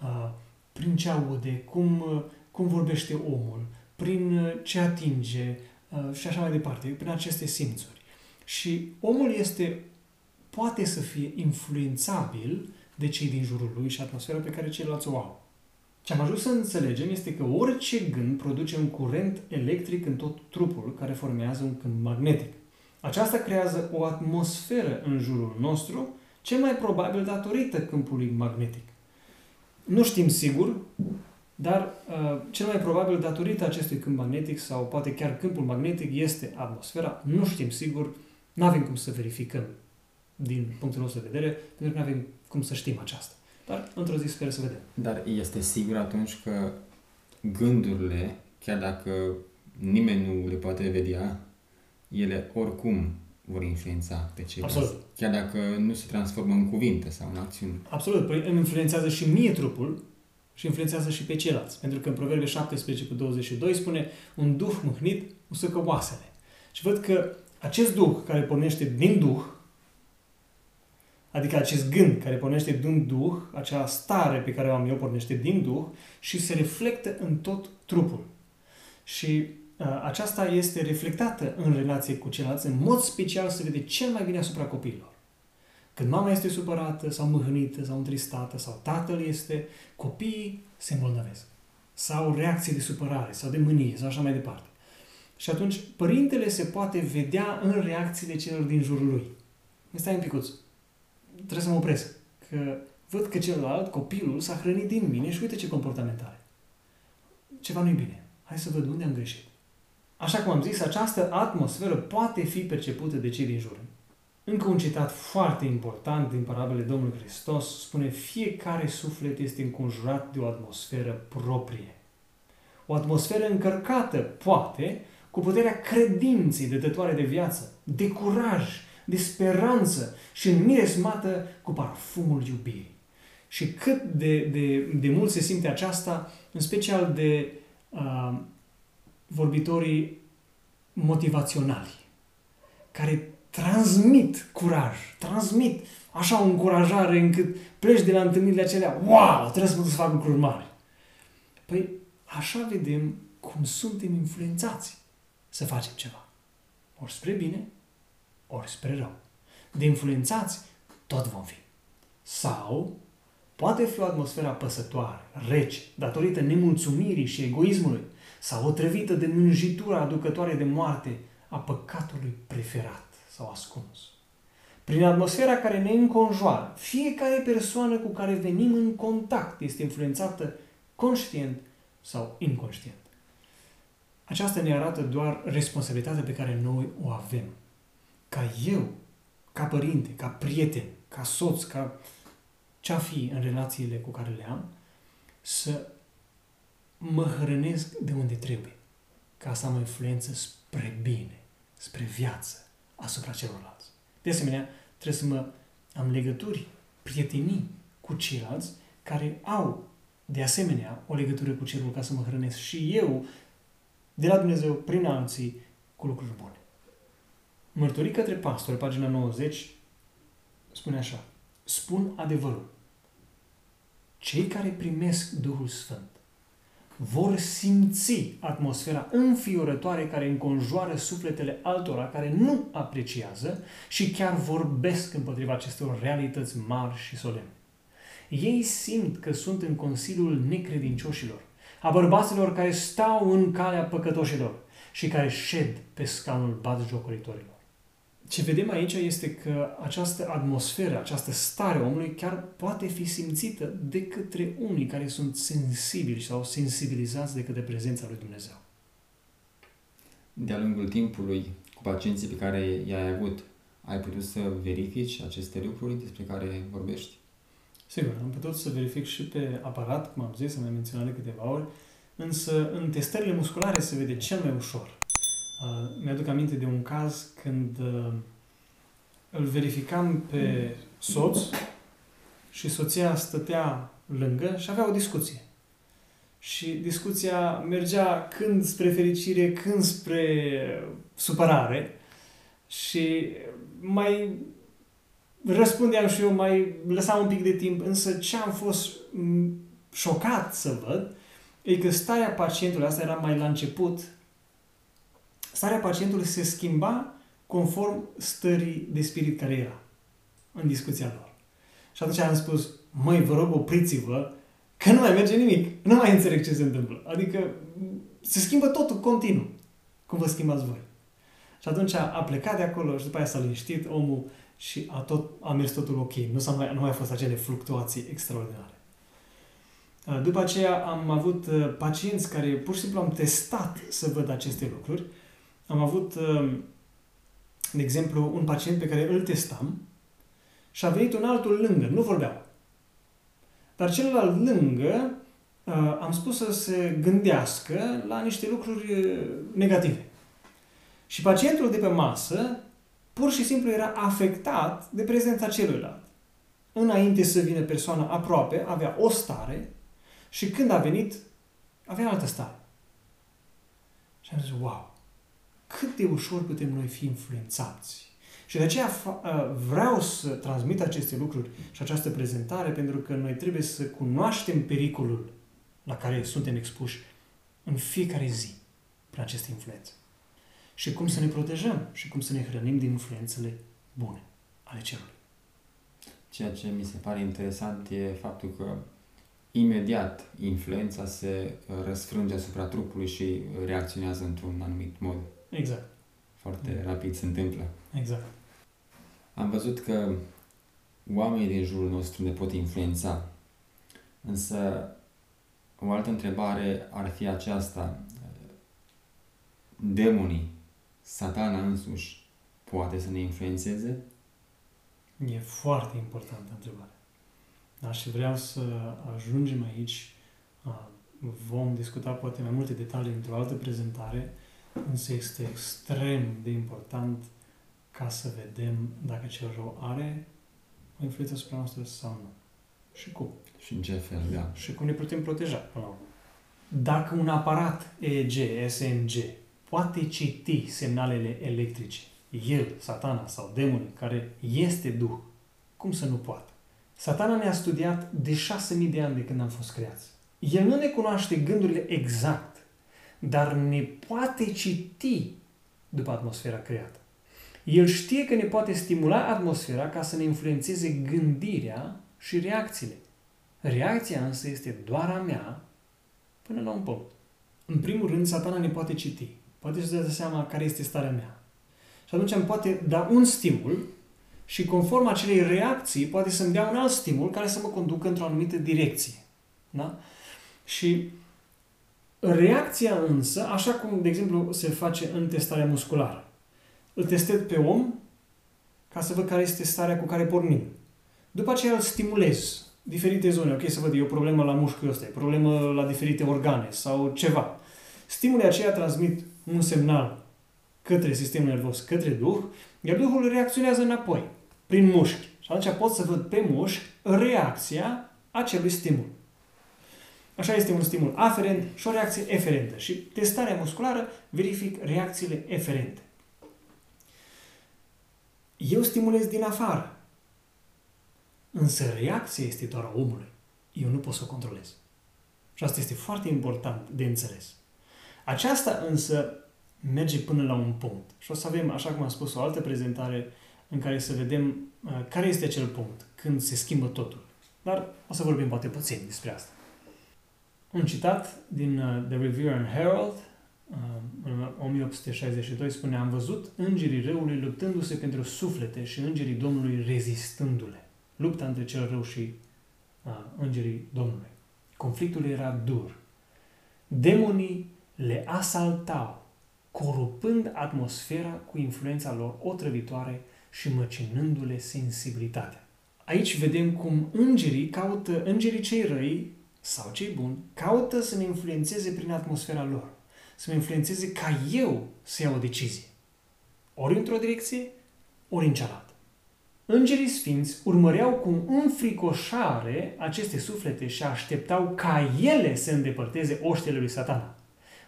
[SPEAKER 2] uh, prin ce aude, cum, uh, cum vorbește omul, prin uh, ce atinge uh, și așa mai departe, prin aceste simțuri. Și omul este, poate să fie influențabil de cei din jurul lui și atmosfera pe care ceilalți o au. Ce am ajuns să înțelegem este că orice gând produce un curent electric în tot trupul care formează un câmp magnetic. Aceasta creează o atmosferă în jurul nostru, cel mai probabil datorită câmpului magnetic. Nu știm sigur, dar uh, cel mai probabil datorită acestui câmp magnetic sau poate chiar câmpul magnetic este atmosfera. Nu știm sigur, nu avem cum să verificăm din punctul nostru de vedere, pentru că nu avem cum să știm aceasta. Dar într-o zi sper să vedem.
[SPEAKER 1] Dar este sigur atunci că gândurile, chiar dacă nimeni nu le poate vedea, ele oricum vor influența pe ceilalți.
[SPEAKER 2] Absolut.
[SPEAKER 1] Chiar dacă nu se transformă în cuvinte sau în acțiuni.
[SPEAKER 2] Absolut. Păi îmi influențează și mie trupul și influențează și pe ceilalți. Pentru că în Proverbe 17 cu 22 spune un duh mâhnit usucă oasele. Și văd că acest duh care pornește din duh, adică acest gând care pornește din duh, acea stare pe care o am eu pornește din duh și se reflectă în tot trupul. Și Uh, aceasta este reflectată în relație cu ceilalți, în mod special se vede cel mai bine asupra copiilor. Când mama este supărată sau mâhnită sau întristată sau tatăl este, copiii se îmbolnăvesc. Sau reacții de supărare sau de mânie sau așa mai departe. Și atunci părintele se poate vedea în reacțiile celor din jurul lui. Stai un picuț. Trebuie să mă opresc. Că văd că celălalt, copilul, s-a hrănit din mine și uite ce comportament are. Ceva nu-i bine. Hai să văd unde am greșit. Așa cum am zis, această atmosferă poate fi percepută de cei din jur. Încă un citat foarte important din parabele Domnului Hristos spune fiecare suflet este înconjurat de o atmosferă proprie. O atmosferă încărcată, poate, cu puterea credinței dătătoare de viață, de curaj, de speranță și înmiresmată cu parfumul iubirii. Și cât de, de, de mult se simte aceasta, în special de uh, vorbitorii motivaționali, care transmit curaj, transmit așa o încurajare încât pleci de la întâlnirile acelea, wow, trebuie să mă să fac lucruri mari. Păi așa vedem cum suntem influențați să facem ceva. Ori spre bine, ori spre rău. De influențați tot vom fi. Sau poate fi o atmosferă apăsătoare, rece, datorită nemulțumirii și egoismului, sau otrăvită de mânjitura aducătoare de moarte a păcatului preferat sau ascuns. Prin atmosfera care ne înconjoară, fiecare persoană cu care venim în contact este influențată conștient sau inconștient. Aceasta ne arată doar responsabilitatea pe care noi o avem. Ca eu, ca părinte, ca prieten, ca soț, ca ce-a fi în relațiile cu care le am, să mă hrănesc de unde trebuie. ca să am o influență spre bine, spre viață, asupra celorlalți. De asemenea, trebuie să mă am legături, prietenii cu ceilalți care au, de asemenea, o legătură cu cerul ca să mă hrănesc și eu, de la Dumnezeu, prin alții, cu lucruri bune. Mărturii către pastor, pagina 90, spune așa. Spun adevărul. Cei care primesc Duhul Sfânt vor simți atmosfera înfiorătoare care înconjoară sufletele altora care nu apreciază și chiar vorbesc împotriva acestor realități mari și solemne. Ei simt că sunt în consiliul necredincioșilor, a bărbaților care stau în calea păcătoșilor și care șed pe scaunul batjocoritorilor. Ce vedem aici este că această atmosferă, această stare a omului chiar poate fi simțită de către unii care sunt sensibili sau sensibilizați de către prezența lui Dumnezeu.
[SPEAKER 1] De-a lungul timpului, cu pacienții pe care i-ai avut, ai putut să verifici aceste lucruri despre care vorbești?
[SPEAKER 2] Sigur, am putut să verific și pe aparat, cum am zis, am mai menționat de câteva ori, însă în testările musculare se vede cel mai ușor. Uh, mi-aduc aminte de un caz când uh, îl verificam pe soț și soția stătea lângă și avea o discuție. Și discuția mergea când spre fericire, când spre supărare și mai răspundeam și eu, mai lăsam un pic de timp, însă ce am fost șocat să văd e că starea pacientului, asta era mai la început, starea pacientului se schimba conform stării de spirit care era în discuția lor. Și atunci am spus, măi, vă rog, opriți-vă, că nu mai merge nimic. Nu mai înțeleg ce se întâmplă. Adică se schimbă totul continuu, cum vă schimbați voi. Și atunci a plecat de acolo și după aia s-a liniștit omul și a, tot, a mers totul ok. Nu, s-a mai, nu mai fost acele fluctuații extraordinare. După aceea am avut uh, pacienți care pur și simplu am testat să văd aceste lucruri am avut, um, de exemplu, un pacient pe care îl testam și a venit un altul lângă, nu vorbeau. Dar celălalt lângă uh, am spus să se gândească la niște lucruri uh, negative. Și pacientul de pe masă pur și simplu era afectat de prezența celuilalt. Înainte să vină persoana aproape, avea o stare și când a venit, avea altă stare. Și am zis, wow, cât de ușor putem noi fi influențați. Și de aceea vreau să transmit aceste lucruri și această prezentare, pentru că noi trebuie să cunoaștem pericolul la care suntem expuși în fiecare zi prin aceste influențe. Și cum să ne protejăm și cum să ne hrănim din influențele bune ale cerului.
[SPEAKER 1] Ceea ce mi se pare interesant e faptul că imediat influența se răsfrânge asupra trupului și reacționează într-un anumit mod.
[SPEAKER 2] Exact.
[SPEAKER 1] Foarte mm. rapid se întâmplă.
[SPEAKER 2] Exact.
[SPEAKER 1] Am văzut că oamenii din jurul nostru ne pot influența. Însă, o altă întrebare ar fi aceasta. Demonii, satana însuși, poate să ne influențeze?
[SPEAKER 2] E foarte importantă întrebare. Da, și vreau să ajungem aici. Vom discuta poate mai multe detalii într-o altă prezentare, însă este extrem de important ca să vedem dacă cel rău are o influență asupra noastră sau nu. Și cum.
[SPEAKER 1] Și în ce fel, da.
[SPEAKER 2] Și cum ne putem proteja până la urmă. Dacă un aparat EEG, SNG, poate citi semnalele electrice, el, satana sau demonii, care este Duh, cum să nu poată? Satana ne-a studiat de șase mii de ani de când am fost creați. El nu ne cunoaște gândurile exact dar ne poate citi după atmosfera creată. El știe că ne poate stimula atmosfera ca să ne influențeze gândirea și reacțiile. Reacția însă este doar a mea până la un punct. În primul rând, satana ne poate citi. Poate să dea seama care este starea mea. Și atunci îmi poate da un stimul și conform acelei reacții poate să-mi dea un alt stimul care să mă conducă într-o anumită direcție. Da? Și Reacția însă, așa cum, de exemplu, se face în testarea musculară. Îl testez pe om ca să văd care este starea cu care pornim. După aceea îl stimulez diferite zone. Ok, să văd, e o problemă la mușchiul ăsta, e o problemă la diferite organe sau ceva. Stimulii aceia transmit un semnal către sistemul nervos, către Duh, iar Duhul reacționează înapoi, prin mușchi. Și atunci pot să văd pe mușchi reacția acelui stimul. Așa este un stimul aferent și o reacție eferentă. Și testarea musculară verific reacțiile eferente. Eu stimulez din afară. Însă reacția este doar a omului. Eu nu pot să o controlez. Și asta este foarte important de înțeles. Aceasta însă merge până la un punct. Și o să avem, așa cum am spus, o altă prezentare în care să vedem uh, care este acel punct când se schimbă totul. Dar o să vorbim poate puțin despre asta. Un citat din uh, The Review and Herald, uh, în 1862, spune Am văzut îngerii răului luptându-se pentru suflete și îngerii Domnului rezistându-le. Lupta între cel rău și uh, îngerii Domnului. Conflictul era dur. Demonii le asaltau, corupând atmosfera cu influența lor otrăvitoare și măcinându-le sensibilitatea. Aici vedem cum îngerii caută, îngerii cei răi sau cei buni, caută să ne influențeze prin atmosfera lor. Să mă influențeze ca eu să iau o decizie. Ori într-o direcție, ori în cealaltă. Îngerii sfinți urmăreau cu înfricoșare aceste suflete și așteptau ca ele să îndepărteze oștele lui satana.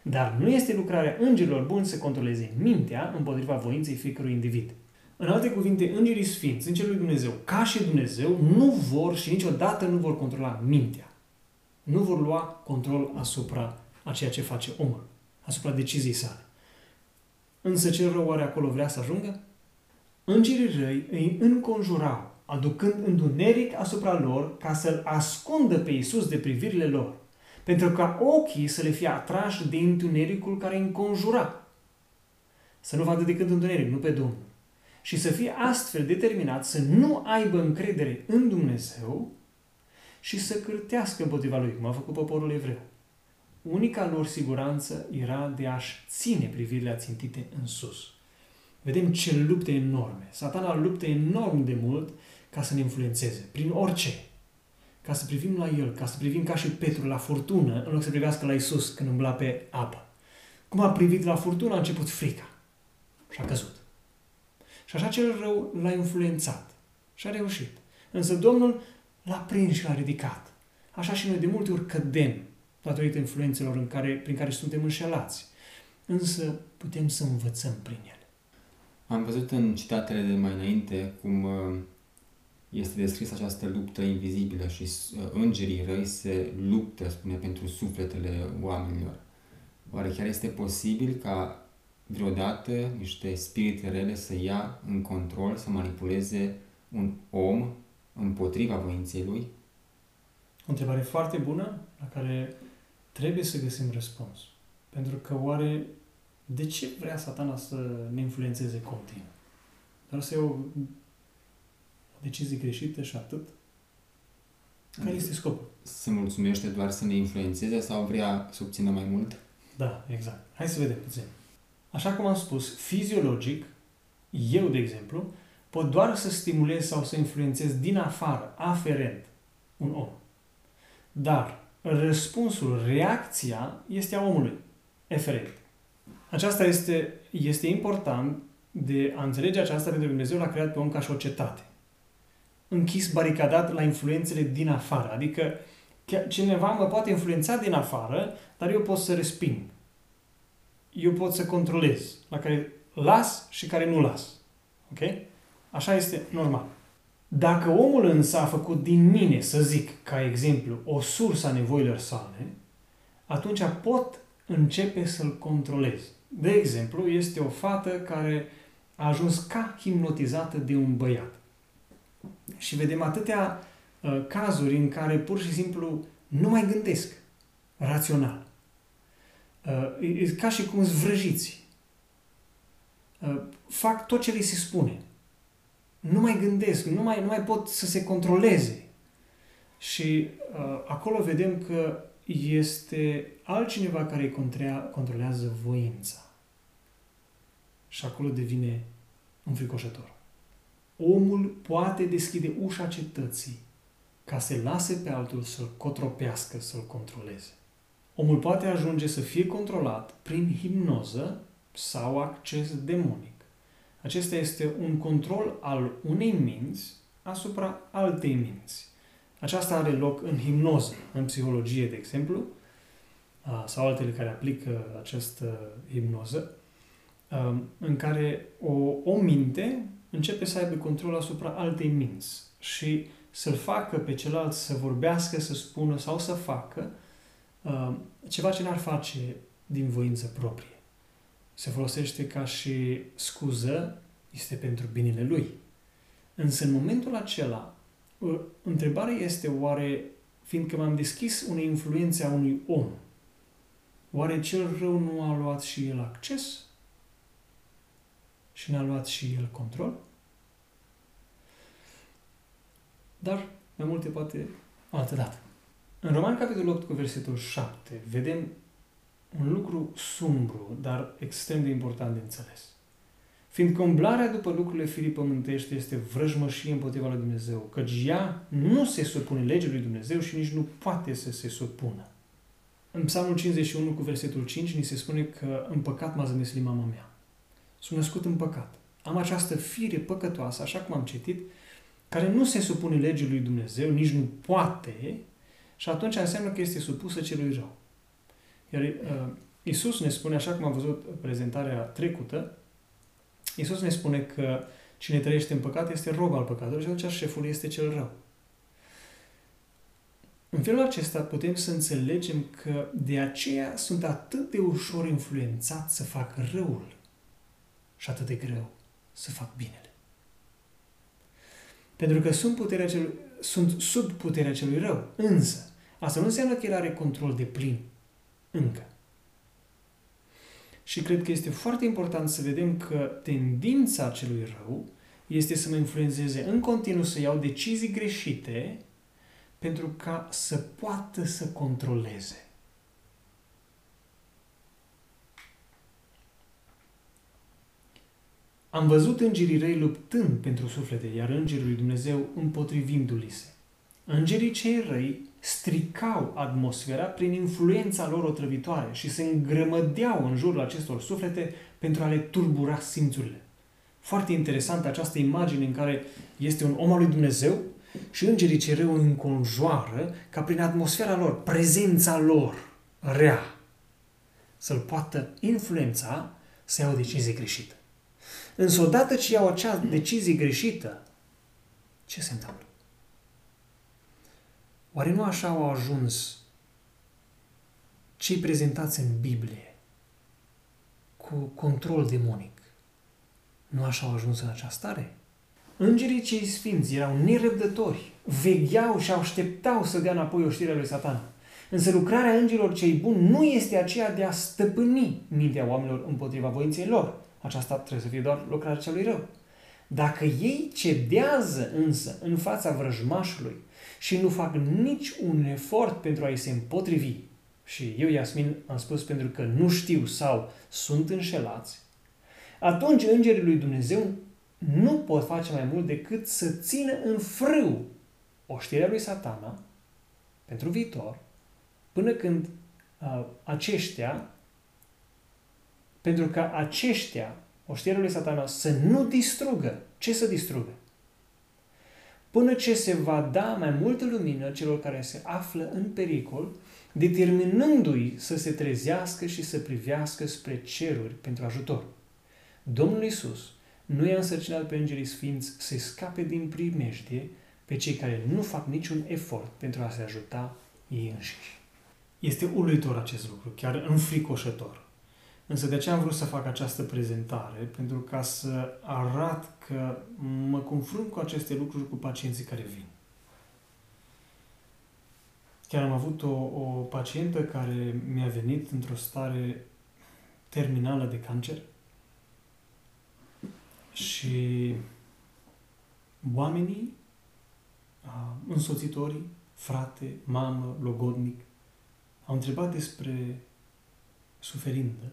[SPEAKER 2] Dar nu este lucrarea îngerilor buni să controleze mintea împotriva voinței fiecărui individ. În alte cuvinte, îngerii sfinți, îngerii lui Dumnezeu, ca și Dumnezeu, nu vor și niciodată nu vor controla mintea. Nu vor lua control asupra a ceea ce face omul, asupra deciziei sale. Însă cel rău oare acolo vrea să ajungă? Îngerii răi îi înconjurau, aducând întuneric asupra lor ca să-L ascundă pe Iisus de privirile lor, pentru ca ochii să le fie atrași de întunericul care îi înconjura. Să nu vadă decât întuneric, nu pe Domnul. Și să fie astfel determinat să nu aibă încredere în Dumnezeu și să cârtească împotriva lui, cum a făcut poporul evreu. Unica lor siguranță era de a-și ține privirile ațintite în sus. Vedem ce lupte enorme. Satana luptă enorm de mult ca să ne influențeze, prin orice. Ca să privim la el, ca să privim ca și Petru la furtună, în loc să privească la Isus când umbla pe apă. Cum a privit la furtună, a început frica și a căzut. Și așa cel rău l-a influențat și a reușit. Însă Domnul l-a prins și l-a ridicat. Așa și noi de multe ori cădem datorită influențelor în care, prin care suntem înșelați. Însă putem să învățăm prin ele.
[SPEAKER 1] Am văzut în citatele de mai înainte cum uh, este descrisă această luptă invizibilă și uh, îngerii răi se luptă, spune, pentru sufletele oamenilor. Oare chiar este posibil ca vreodată niște spirite rele să ia în control, să manipuleze un om împotriva voinței lui?
[SPEAKER 2] O întrebare foarte bună la care trebuie să găsim răspuns. Pentru că oare de ce vrea satana să ne influențeze continuu? Doar să iau o decizie greșită și atât? Care este scopul?
[SPEAKER 1] Se mulțumește doar să ne influențeze sau vrea să obțină mai mult?
[SPEAKER 2] Da, exact. Hai să vedem puțin. Așa cum am spus, fiziologic, eu, de exemplu, pot doar să stimulez sau să influențez din afară, aferent, un om. Dar răspunsul, reacția, este a omului, eferent. Aceasta este, este important de a înțelege aceasta pentru că Dumnezeu l-a creat pe om ca și o cetate. Închis, baricadat la influențele din afară. Adică cineva mă poate influența din afară, dar eu pot să resping. Eu pot să controlez la care las și care nu las. Ok? Așa este normal. Dacă omul însă a făcut din mine, să zic, ca exemplu, o sursă a nevoilor sale, atunci pot începe să-l controlez. De exemplu, este o fată care a ajuns ca hipnotizată de un băiat. Și vedem atâtea uh, cazuri în care pur și simplu nu mai gândesc rațional. Uh, e ca și cum vrăjiți. Uh, fac tot ce li se spune. Nu mai gândesc, nu mai, nu mai pot să se controleze. Și uh, acolo vedem că este altcineva care îi controlează voința. Și acolo devine înfricoșător. Omul poate deschide ușa cetății ca să lase pe altul să-l cotropească, să-l controleze. omul poate ajunge să fie controlat prin hipnoză sau acces demonic. Acesta este un control al unei minți asupra altei minți. Aceasta are loc în hipnoză, în psihologie, de exemplu, sau altele care aplică această hipnoză, în care o, o minte începe să aibă control asupra altei minți și să-l facă pe celălalt să vorbească, să spună sau să facă ceva ce n-ar face din voință proprie. Se folosește ca și scuză, este pentru binele lui. Însă în momentul acela, întrebarea este oare, fiindcă m-am deschis unei influențe a unui om, oare cel rău nu a luat și el acces? Și n-a luat și el control? Dar mai multe poate altă dată. În Roman, capitolul 8, cu versetul 7, vedem un lucru sumbru, dar extrem de important de înțeles. Fiindcă umblarea după lucrurile firii pământești este vrăjmășie împotriva lui Dumnezeu, căci ea nu se supune legii lui Dumnezeu și nici nu poate să se supună. În Psalmul 51 cu versetul 5 ni se spune că în păcat m-a zămislit mama mea. Sunt născut în păcat. Am această fire păcătoasă, așa cum am citit, care nu se supune legii lui Dumnezeu, nici nu poate, și atunci înseamnă că este supusă celui rău. Iar uh, Isus ne spune, așa cum am văzut prezentarea trecută, Isus ne spune că cine trăiește în păcat este rob al păcatului și atunci șeful este cel rău. În felul acesta putem să înțelegem că de aceea sunt atât de ușor influențat să fac răul și atât de greu să fac binele. Pentru că sunt, puterea celui, sunt sub puterea celui rău. Însă, asta nu înseamnă că el are control de plin. Încă. Și cred că este foarte important să vedem că tendința celui rău este să mă influențeze în continuu să iau decizii greșite pentru ca să poată să controleze. Am văzut îngerii răi luptând pentru suflete, iar îngerii lui Dumnezeu împotrivindu-li se. Îngerii cei răi stricau atmosfera prin influența lor otrăvitoare și se îngrămădeau în jurul acestor suflete pentru a le turbura simțurile. Foarte interesantă această imagine în care este un om al lui Dumnezeu și îngerii cei răi înconjoară ca prin atmosfera lor, prezența lor rea, să-l poată influența să ia o decizie greșită. Însă odată ce iau acea decizie greșită, ce se întâmplă? Oare nu așa au ajuns cei prezentați în Biblie cu control demonic? Nu așa au ajuns în această stare? Îngerii cei sfinți erau nerăbdători, vegheau și așteptau să dea înapoi oștirea lui Satan. Însă lucrarea îngerilor cei buni nu este aceea de a stăpâni mintea oamenilor împotriva voinței lor. Aceasta trebuie să fie doar lucrarea celui rău. Dacă ei cedează însă în fața vrăjmașului și nu fac nici un efort pentru a-i se împotrivi, și eu, Iasmin, am spus pentru că nu știu sau sunt înșelați, atunci îngerii lui Dumnezeu nu pot face mai mult decât să țină în frâu oștirea lui satana pentru viitor, până când uh, aceștia, pentru că aceștia, oștirea lui satana, să nu distrugă. Ce să distrugă? Până ce se va da mai multă lumină celor care se află în pericol, determinându-i să se trezească și să privească spre ceruri pentru ajutor. Domnul Isus nu i-a însărcinat pe îngerii sfinți să scape din primejdie pe cei care nu fac niciun efort pentru a se ajuta ei înșiși. Este uluitor acest lucru, chiar înfricoșător. Însă de aceea am vrut să fac această prezentare, pentru ca să arat că mă confrunt cu aceste lucruri cu pacienții care vin. Chiar am avut o, o pacientă care mi-a venit într-o stare terminală de cancer și oamenii, însoțitorii, frate, mamă, logodnic, au întrebat despre suferindă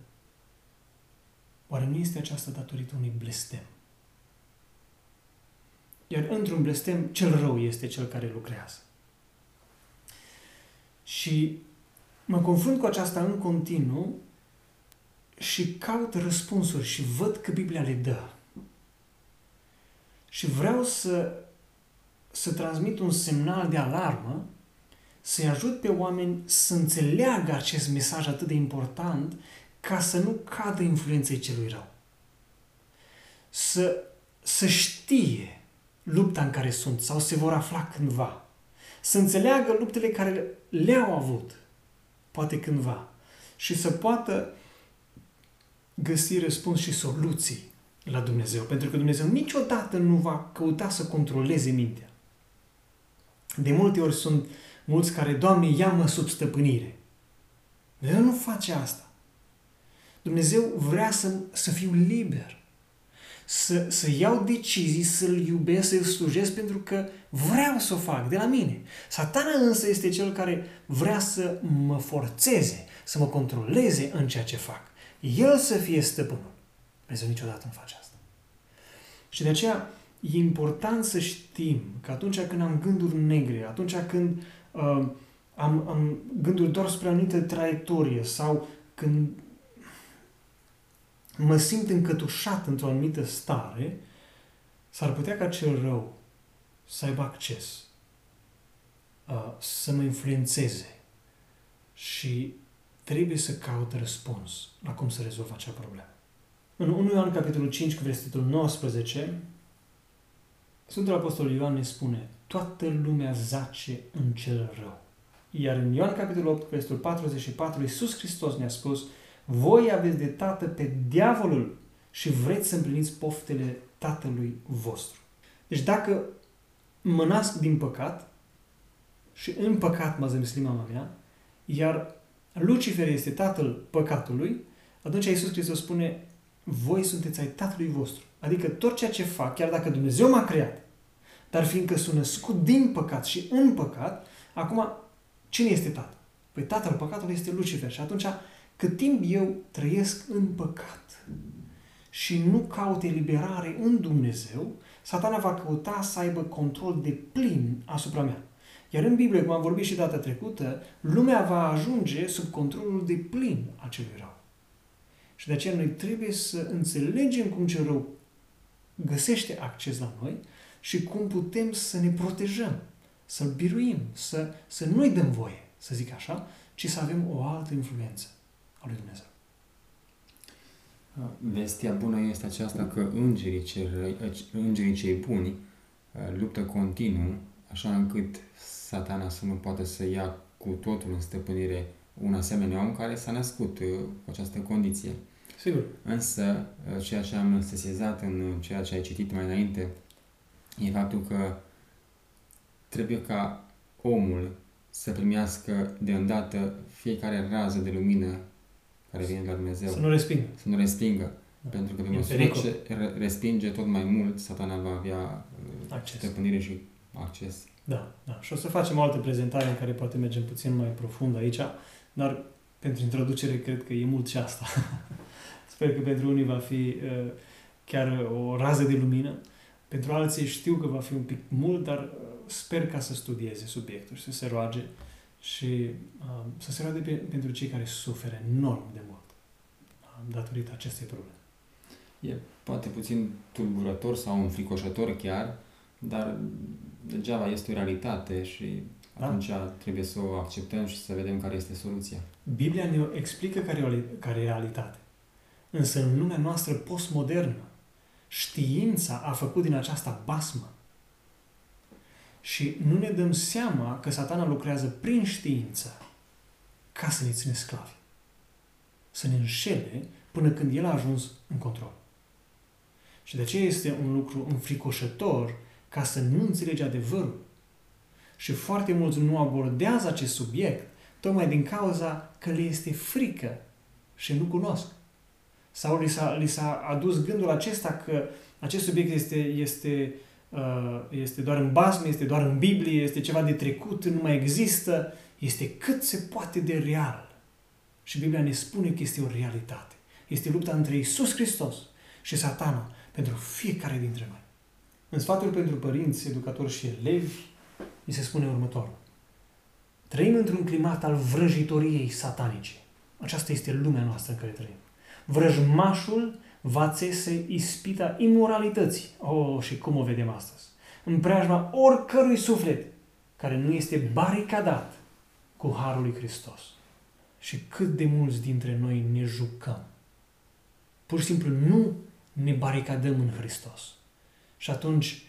[SPEAKER 2] Oare nu este aceasta datorită unui blestem? Iar într-un blestem, cel rău este cel care lucrează. Și mă confrunt cu aceasta în continuu și caut răspunsuri și văd că Biblia le dă. Și vreau să, să transmit un semnal de alarmă, să-i ajut pe oameni să înțeleagă acest mesaj atât de important ca să nu cadă influenței celui rău. Să, să știe lupta în care sunt sau se vor afla cândva. Să înțeleagă luptele care le-au avut, poate cândva. Și să poată găsi răspuns și soluții la Dumnezeu. Pentru că Dumnezeu niciodată nu va căuta să controleze mintea. De multe ori sunt mulți care, Doamne, ia-mă sub stăpânire. Dumnezeu nu face asta. Dumnezeu vrea să, să fiu liber. Să, să iau decizii, să-L iubesc, să-L slujesc pentru că vreau să o fac de la mine. Satana însă este cel care vrea să mă forțeze, să mă controleze în ceea ce fac. El să fie stăpânul. Dumnezeu niciodată nu face asta. Și de aceea e important să știm că atunci când am gânduri negre, atunci când uh, am, am gânduri doar spre o anumită traiectorie sau când mă simt încătușat într-o anumită stare, s-ar putea ca cel rău să aibă acces, uh, să mă influențeze și trebuie să caute răspuns la cum să rezolv acea problemă. În 1 Ioan, capitolul 5, cu versetul 19, Sfântul Apostol Ioan ne spune toată lumea zace în cel rău. Iar în Ioan, capitolul 8, versetul 44, Iisus Hristos ne-a spus voi aveți de tată pe diavolul și vreți să împliniți poftele tatălui vostru. Deci dacă mă nasc din păcat și în păcat m-a zămislit mama mea, iar Lucifer este tatăl păcatului, atunci Iisus Hristos spune, voi sunteți ai tatălui vostru. Adică tot ceea ce fac, chiar dacă Dumnezeu m-a creat, dar fiindcă sunt născut din păcat și în păcat, acum cine este tatăl? Păi tatăl păcatului este Lucifer. Și atunci, cât timp eu trăiesc în păcat și nu caut eliberare în Dumnezeu, satana va căuta să aibă control de plin asupra mea. Iar în Biblie, cum am vorbit și data trecută, lumea va ajunge sub controlul de plin a celui rău. Și de aceea noi trebuie să înțelegem cum cel rău găsește acces la noi și cum putem să ne protejăm, să-l biruim, să, să nu-i dăm voie, să zic așa, ci să avem o altă influență a lui Dumnezeu.
[SPEAKER 1] Vestia bună este aceasta că îngerii, cei, îngerii cei buni uh, luptă continuu, așa încât satana să nu poată să ia cu totul în stăpânire un asemenea om care s-a născut uh, cu această condiție.
[SPEAKER 2] Sigur.
[SPEAKER 1] Însă, uh, ceea ce am sesizat în ceea ce ai citit mai înainte, e faptul că trebuie ca omul să primească de îndată fiecare rază de lumină care vine de la Dumnezeu.
[SPEAKER 2] Să nu respingă.
[SPEAKER 1] Să nu respingă. Da. Pentru că pe măsură ce respinge tot mai mult, satana va avea uh, acces. stăpânire și acces.
[SPEAKER 2] Da, da. Și o să facem o altă prezentare în care poate mergem puțin mai profund aici, dar pentru introducere cred că e mult și asta. Sper că pentru unii va fi uh, chiar o rază de lumină. Pentru alții știu că va fi un pic mult, dar uh, sper ca să studieze subiectul și să se roage și uh, să se roage pe, pentru cei care suferă enorm de mult uh, datorită acestei probleme.
[SPEAKER 1] E poate puțin tulburător sau înfricoșător chiar, dar degeaba este o realitate și da? atunci trebuie să o acceptăm și să vedem care este soluția.
[SPEAKER 2] Biblia ne explică care, care e realitate. Însă în lumea noastră postmodernă, știința a făcut din aceasta basmă. Și nu ne dăm seama că satana lucrează prin știință ca să ne ține sclavi. Să ne înșele până când el a ajuns în control. Și de aceea este un lucru înfricoșător ca să nu înțelegi adevărul. Și foarte mulți nu abordează acest subiect tocmai din cauza că le este frică și nu cunosc. Sau li s-a, li s-a adus gândul acesta că acest subiect este, este, uh, este doar în basme, este doar în Biblie, este ceva de trecut, nu mai există, este cât se poate de real. Și Biblia ne spune că este o realitate. Este lupta între Isus Hristos și satana pentru fiecare dintre noi. În sfatul pentru părinți, educatori și elevi, mi se spune următorul. Trăim într-un climat al vrăjitoriei satanice. Aceasta este lumea noastră în care trăim. Vrăjmașul va țese ispita imoralității. Oh, și cum o vedem astăzi? În preajma oricărui suflet care nu este baricadat cu Harul lui Hristos. Și cât de mulți dintre noi ne jucăm. Pur și simplu nu ne baricadăm în Hristos. Și atunci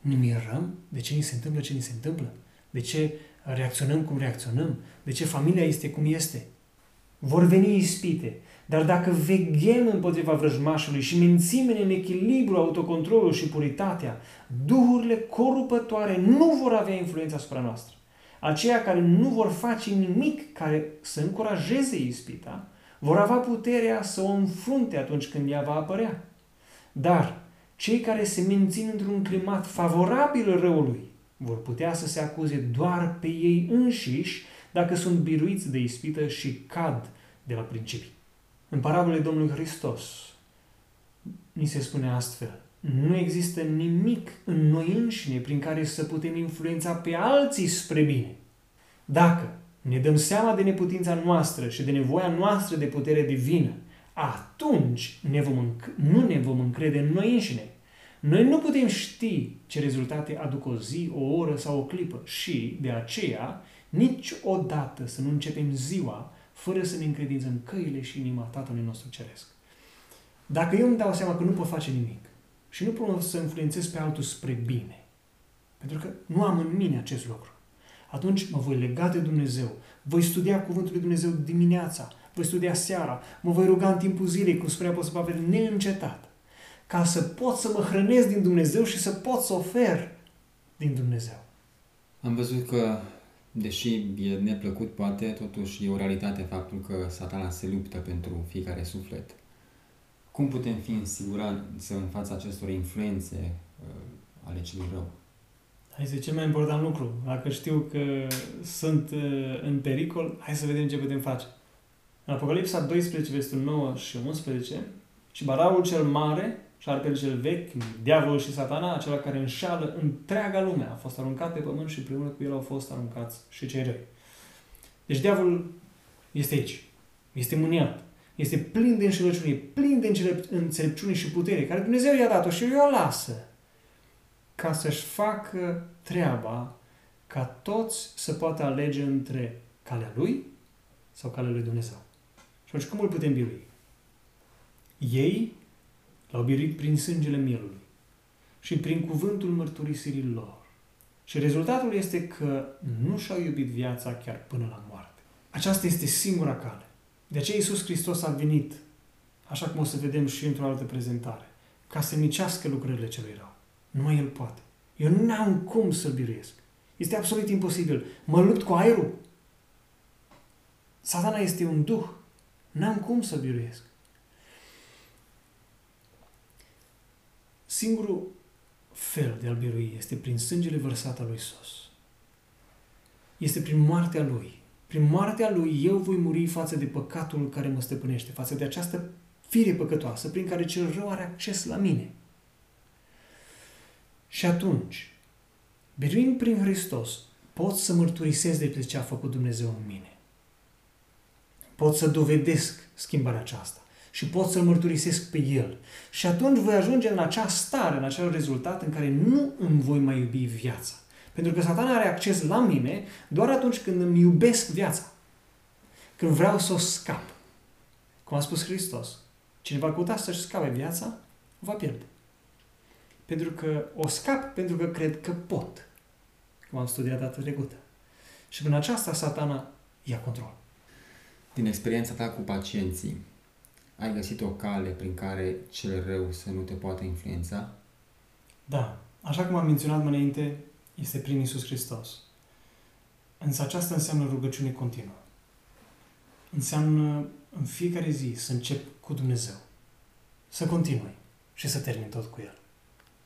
[SPEAKER 2] ne mirăm de ce ni se întâmplă ce ni se întâmplă, de ce reacționăm cum reacționăm, de ce familia este cum este. Vor veni ispite, dar dacă veghem împotriva vrăjmașului și menținem în echilibru autocontrolul și puritatea, duhurile corupătoare nu vor avea influența asupra noastră. Aceia care nu vor face nimic care să încurajeze ispita, vor avea puterea să o înfrunte atunci când ea va apărea. Dar cei care se mențin într-un climat favorabil răului vor putea să se acuze doar pe ei înșiși dacă sunt biruiți de ispită și cad de la principii. În parabole Domnului Hristos ni se spune astfel, nu există nimic în noi înșine prin care să putem influența pe alții spre bine. Dacă ne dăm seama de neputința noastră și de nevoia noastră de putere divină, atunci ne vom, nu ne vom încrede în noi înșine. Noi nu putem ști ce rezultate aduc o zi, o oră sau o clipă și, de aceea, niciodată să nu începem ziua fără să ne încredințăm căile și inima Tatălui nostru Ceresc. Dacă eu îmi dau seama că nu pot face nimic și nu pot să influențez pe altul spre bine, pentru că nu am în mine acest lucru, atunci mă voi lega de Dumnezeu, voi studia Cuvântul lui Dumnezeu dimineața, voi studia seara, mă voi ruga în timpul zilei, cum spunea Apostol Pavel, neîncetat, ca să pot să mă hrănesc din Dumnezeu și să pot să ofer din Dumnezeu.
[SPEAKER 1] Am văzut că deși e neplăcut, poate, totuși e o realitate faptul că satana se luptă pentru fiecare suflet. Cum putem fi în siguranță în fața acestor influențe uh, ale celui rău?
[SPEAKER 2] Este cel mai important lucru. Dacă știu că sunt uh, în pericol, hai să vedem ce putem face. În Apocalipsa 12, versetul 9 și 11, și baraul cel mare, șarpele cel vechi, diavolul și satana, acela care înșală întreaga lume, a fost aruncat pe pământ și împreună cu el au fost aruncați și cei răi. Deci diavolul este aici. Este mâniat. Este plin de înșelăciune, plin de înțelepciune și putere, care Dumnezeu i-a dat-o și o lasă ca să-și facă treaba ca toți să poată alege între calea lui sau calea lui Dumnezeu. Și atunci cum îl putem birui? Ei L-au biruit prin sângele mielului și prin cuvântul mărturisirii lor. Și rezultatul este că nu și-au iubit viața chiar până la moarte. Aceasta este singura cale. De aceea Iisus Hristos a venit, așa cum o să vedem și într-o altă prezentare, ca să micească lucrările celui rău. Numai El poate. Eu nu am cum să-L biruiesc. Este absolut imposibil. Mă lupt cu aerul. Satana este un duh. N-am cum să biruiesc. Singurul fel de a-L birui este prin sângele vărsat al lui Iisus. Este prin moartea Lui. Prin moartea Lui eu voi muri față de păcatul care mă stăpânește, față de această fire păcătoasă prin care cel rău are acces la mine. Și atunci, biruind prin Hristos, pot să mărturisesc de ce a făcut Dumnezeu în mine. Pot să dovedesc schimbarea aceasta și pot să-L mărturisesc pe El. Și atunci voi ajunge în acea stare, în acel rezultat în care nu îmi voi mai iubi viața. Pentru că satana are acces la mine doar atunci când îmi iubesc viața. Când vreau să o scap. Cum a spus Hristos, cine va căuta să-și scape viața, o va pierde. Pentru că o scap pentru că cred că pot. Cum am studiat data trecută. Și prin aceasta satana ia control.
[SPEAKER 1] Din experiența ta cu pacienții, ai găsit o cale prin care cel rău să nu te poată influența?
[SPEAKER 2] Da. Așa cum am menționat mai înainte, este prin Isus Hristos. Însă aceasta înseamnă rugăciune continuă. Înseamnă în fiecare zi să încep cu Dumnezeu. Să continui și să termin tot cu El.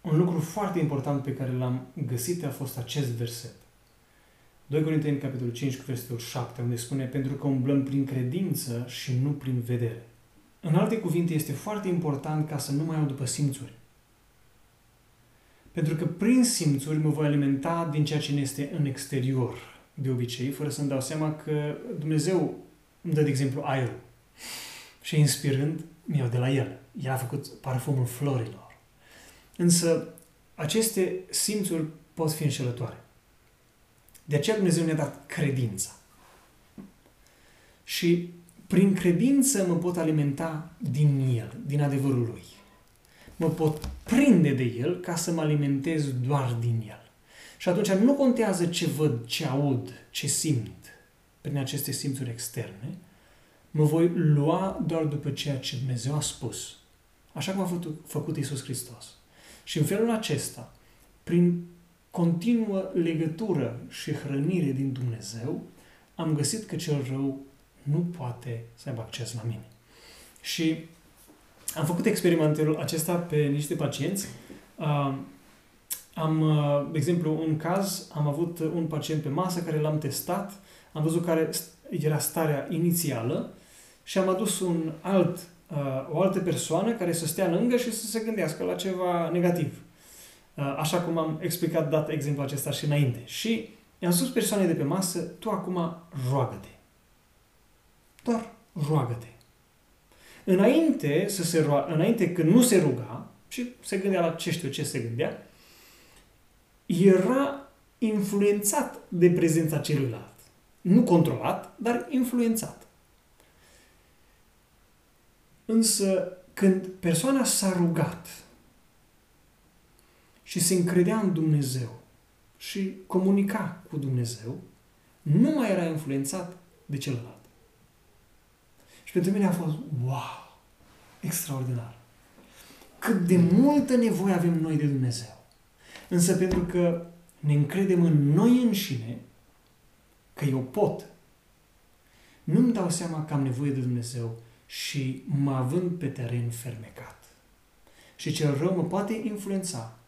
[SPEAKER 2] Un lucru foarte important pe care l-am găsit a fost acest verset. 2 Corinteni, capitolul 5, versetul 7, unde spune, pentru că umblăm prin credință și nu prin vedere. În alte cuvinte, este foarte important ca să nu mai iau după simțuri. Pentru că prin simțuri mă voi alimenta din ceea ce ne este în exterior. de obicei, fără să-mi dau seama că Dumnezeu îmi dă, de exemplu, aerul. Și inspirând, mi iau de la El. El a făcut parfumul florilor. Însă, aceste simțuri pot fi înșelătoare. De aceea Dumnezeu ne-a dat credința. Și prin credință mă pot alimenta din El, din adevărul Lui. Mă pot prinde de El ca să mă alimentez doar din El. Și atunci nu contează ce văd, ce aud, ce simt prin aceste simțuri externe, mă voi lua doar după ceea ce Dumnezeu a spus. Așa cum a făcut, făcut Isus Hristos. Și în felul acesta, prin continuă legătură și hrănire din Dumnezeu, am găsit că cel rău nu poate să aibă acces la mine. Și am făcut experimentul acesta pe niște pacienți. Am, de exemplu, un caz, am avut un pacient pe masă care l-am testat, am văzut care era starea inițială și am adus un alt, o altă persoană care să stea lângă și să se gândească la ceva negativ. Așa cum am explicat dat exemplu acesta și înainte. Și i-am spus persoanei de pe masă, tu acum roagă-te. Doar roagă-te. Înainte, să se roa, înainte când nu se ruga, și se gândea la ce știu ce se gândea, era influențat de prezența celuilalt. Nu controlat, dar influențat. Însă, când persoana s-a rugat și se încredea în Dumnezeu și comunica cu Dumnezeu, nu mai era influențat de celălalt. Și pentru mine a fost, wow, extraordinar. Cât de multă nevoie avem noi de Dumnezeu. Însă pentru că ne încredem în noi înșine, că eu pot, nu-mi dau seama că am nevoie de Dumnezeu și mă având pe teren fermecat. Și cel rău mă poate influența,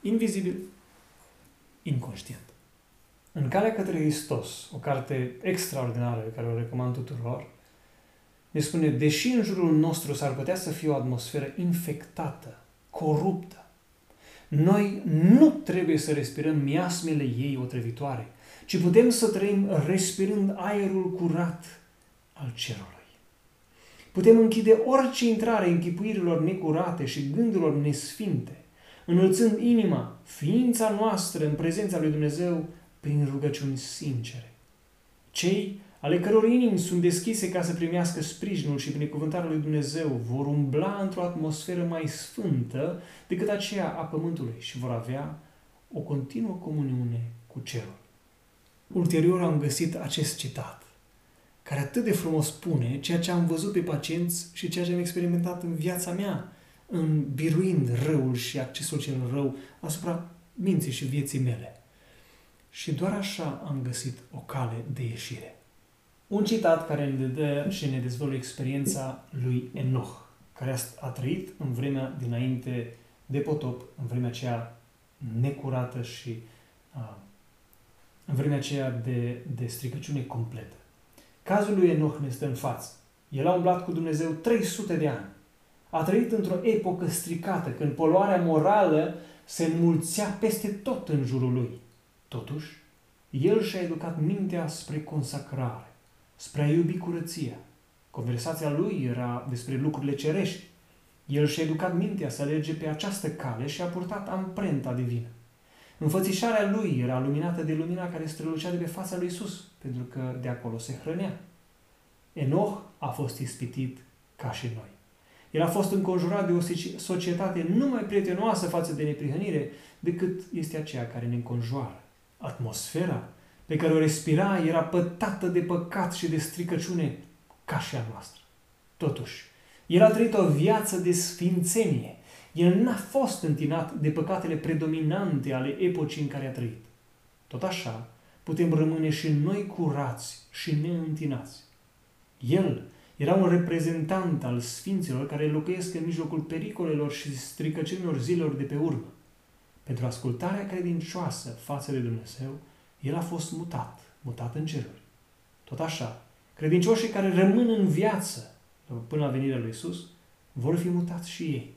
[SPEAKER 2] invizibil, inconștient. În Calea către Hristos, o carte extraordinară pe care o recomand tuturor, ne spune, deși în jurul nostru s-ar putea să fie o atmosferă infectată, coruptă, noi nu trebuie să respirăm miasmele ei otrăvitoare, ci putem să trăim respirând aerul curat al cerului. Putem închide orice intrare închipuirilor necurate și gândurilor nesfinte, înălțând inima, ființa noastră în prezența lui Dumnezeu prin rugăciuni sincere. Cei ale căror inimi sunt deschise ca să primească sprijinul și binecuvântarea lui Dumnezeu, vor umbla într-o atmosferă mai sfântă decât aceea a Pământului și vor avea o continuă comuniune cu Cerul. Ulterior am găsit acest citat, care atât de frumos spune ceea ce am văzut pe pacienți și ceea ce am experimentat în viața mea, în biruind răul și accesul cel rău asupra minții și vieții mele. Și doar așa am găsit o cale de ieșire. Un citat care ne dă și ne dezvăluie experiența lui Enoch, care a, a trăit în vremea dinainte de potop, în vremea aceea necurată și a, în vremea aceea de, de stricăciune completă. Cazul lui Enoch ne stă în față. El a umblat cu Dumnezeu 300 de ani. A trăit într-o epocă stricată, când poluarea morală se înmulțea peste tot în jurul lui. Totuși, el și-a educat mintea spre consacrare spre a iubi curăția. Conversația lui era despre lucrurile cerești. El și-a educat mintea să alerge pe această cale și a purtat amprenta divină. Înfățișarea lui era luminată de lumina care strălucea de pe fața lui Isus, pentru că de acolo se hrănea. Enoch a fost ispitit ca și noi. El a fost înconjurat de o societate numai prietenoasă față de neprihănire decât este aceea care ne înconjoară. Atmosfera pe care o respira era pătată de păcat și de stricăciune ca și a noastră. Totuși, el a trăit o viață de sfințenie. El n-a fost întinat de păcatele predominante ale epocii în care a trăit. Tot așa, putem rămâne și noi curați și neîntinați. El era un reprezentant al sfinților care locuiesc în mijlocul pericolelor și stricăciunilor zilelor de pe urmă. Pentru ascultarea credincioasă față de Dumnezeu, el a fost mutat, mutat în ceruri. Tot așa, credincioșii care rămân în viață până la venirea lui Isus vor fi mutați și ei.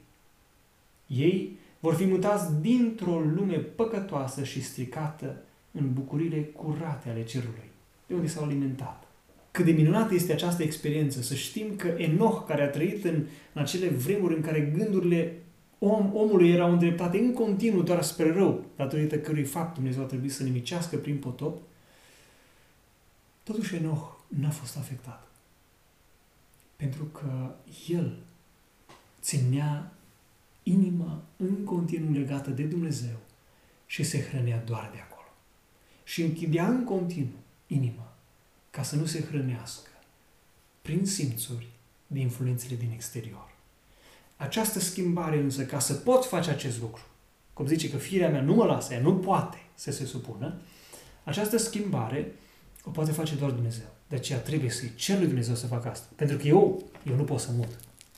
[SPEAKER 2] Ei vor fi mutați dintr-o lume păcătoasă și stricată în bucurile curate ale cerului, de unde s-au alimentat. Cât de minunată este această experiență, să știm că Enoch, care a trăit în, în acele vremuri în care gândurile om, omului erau îndreptate în continuu doar spre rău, datorită cărui fapt Dumnezeu a trebuit să nimicească prin potop, totuși Enoch n-a fost afectat. Pentru că el ținea inima în continuu legată de Dumnezeu și se hrănea doar de acolo. Și închidea în continuu inima ca să nu se hrănească prin simțuri de influențele din exterior. Această schimbare însă, ca să pot face acest lucru, cum zice că firea mea nu mă lasă, ea nu poate să se supună, această schimbare o poate face doar Dumnezeu. De aceea trebuie să-i cer lui Dumnezeu să facă asta. Pentru că eu, eu nu pot să mut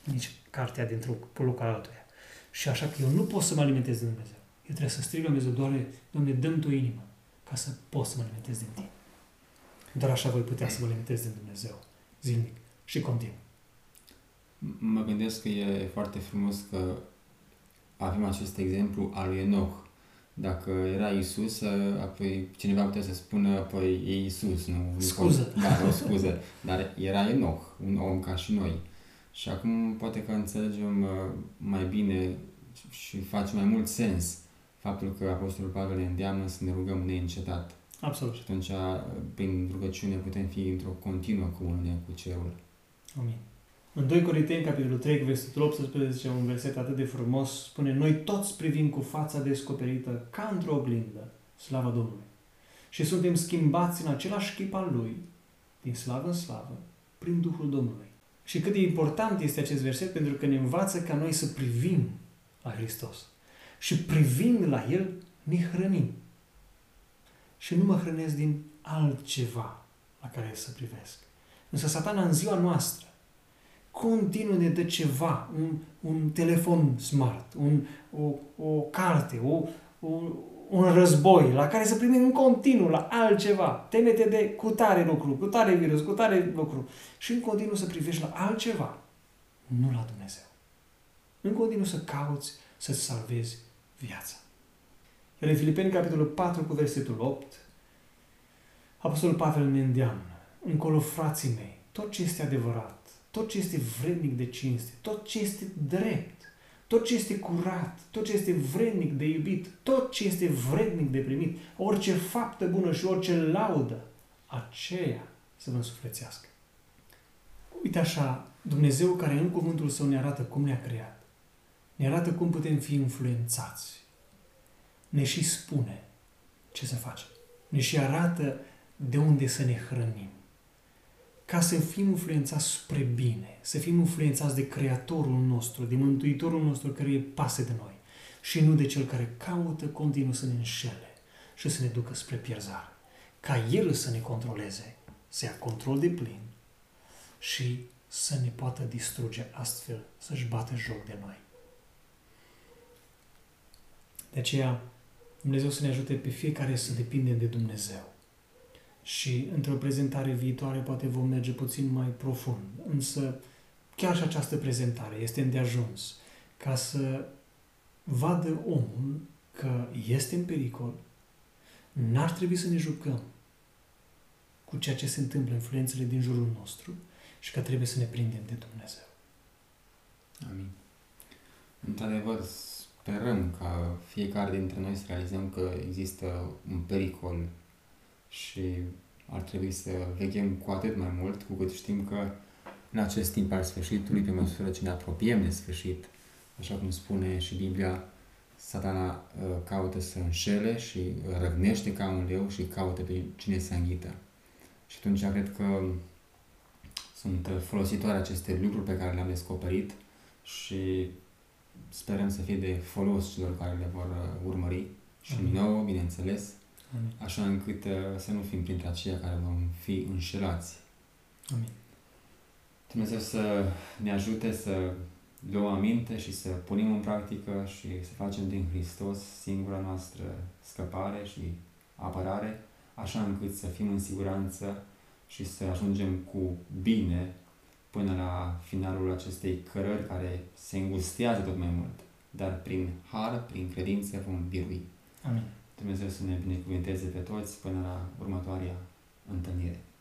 [SPEAKER 2] nici cartea dintr-un loc al altuia. Și așa că eu nu pot să mă alimentez din Dumnezeu. Eu trebuie să strig la Dumnezeu, Doamne, Doamne, dăm Tu inimă ca să pot să mă alimentez din Tine. Doar așa voi putea să mă alimentez din Dumnezeu, zilnic și continuu.
[SPEAKER 1] Mă gândesc că e foarte frumos că avem acest exemplu al lui Enoch. Dacă era Isus, apoi cineva putea să spună, apoi e Isus, nu?
[SPEAKER 2] Scuză.
[SPEAKER 1] Da, o scuză. Dar era Enoch, un om ca și noi. Și acum poate că înțelegem uh, mai bine și face mai mult sens faptul că Apostolul Pavel ne îndeamnă să ne rugăm neîncetat.
[SPEAKER 2] Absolut.
[SPEAKER 1] Și atunci, prin rugăciune, putem fi într-o continuă comunie cu Cerul.
[SPEAKER 2] Amin. În 2 Corinteni, capitolul 3, versetul 18, un verset atât de frumos, spune Noi toți privim cu fața descoperită, ca într-o oglindă, slava Domnului. Și suntem schimbați în același chip al Lui, din slavă în slavă, prin Duhul Domnului. Și cât de important este acest verset pentru că ne învață ca noi să privim la Hristos. Și privind la El, ne hrănim. Și nu mă hrănesc din altceva la care să privesc. Însă satana în ziua noastră continuu ne dă ceva, un, un telefon smart, un, o, o carte, o, o, un război la care să primim în continuu la altceva. Temete de cutare lucru, cutare virus, cutare lucru. Și în continuu să privești la altceva, nu la Dumnezeu. În continuu să cauți să-ți salvezi viața. Iar în Filipeni, capitolul 4, cu versetul 8, Apostolul Pavel ne îndeamnă, încolo frații mei, tot ce este adevărat, tot ce este vrednic de cinste, tot ce este drept, tot ce este curat, tot ce este vrednic de iubit, tot ce este vrednic de primit, orice faptă bună și orice laudă, aceea să vă însuflețească. Uite așa, Dumnezeu care în cuvântul Său ne arată cum ne-a creat, ne arată cum putem fi influențați, ne și spune ce să facem, ne și arată de unde să ne hrănim ca să fim influențați spre bine, să fim influențați de Creatorul nostru, de Mântuitorul nostru care e pase de noi și nu de Cel care caută continuu să ne înșele și să ne ducă spre pierzare. Ca El să ne controleze, să ia control de plin și să ne poată distruge astfel, să-și bată joc de noi. De aceea, Dumnezeu să ne ajute pe fiecare să depindem de Dumnezeu și într-o prezentare viitoare poate vom merge puțin mai profund. Însă chiar și această prezentare este îndeajuns ca să vadă omul că este în pericol, n-ar trebui să ne jucăm cu ceea ce se întâmplă, influențele din jurul nostru și că trebuie să ne prindem de Dumnezeu.
[SPEAKER 1] Amin. Într-adevăr, sperăm ca fiecare dintre noi să realizăm că există un pericol și ar trebui să veghem cu atât mai mult, cu cât știm că în acest timp al sfârșitului, pe măsură ce ne apropiem de sfârșit, așa cum spune și Biblia, satana uh, caută să înșele și răvnește ca un leu și caută pe cine să înghită. Și atunci cred că sunt folositoare aceste lucruri pe care le-am descoperit și sperăm să fie de folos celor care le vor uh, urmări și Amin. nouă, bineînțeles, Amin. așa încât uh, să nu fim printre aceia care vom fi înșelați.
[SPEAKER 2] Amin.
[SPEAKER 1] Dumnezeu să ne ajute să luăm aminte și să punem în practică și să facem din Hristos singura noastră scăpare și apărare, așa încât să fim în siguranță și să ajungem cu bine până la finalul acestei cărări care se îngustează tot mai mult, dar prin har, prin credință vom birui.
[SPEAKER 2] Amin.
[SPEAKER 1] Dumnezeu să ne binecuvinteze pe toți până la următoarea întâlnire.
[SPEAKER 2] Amin.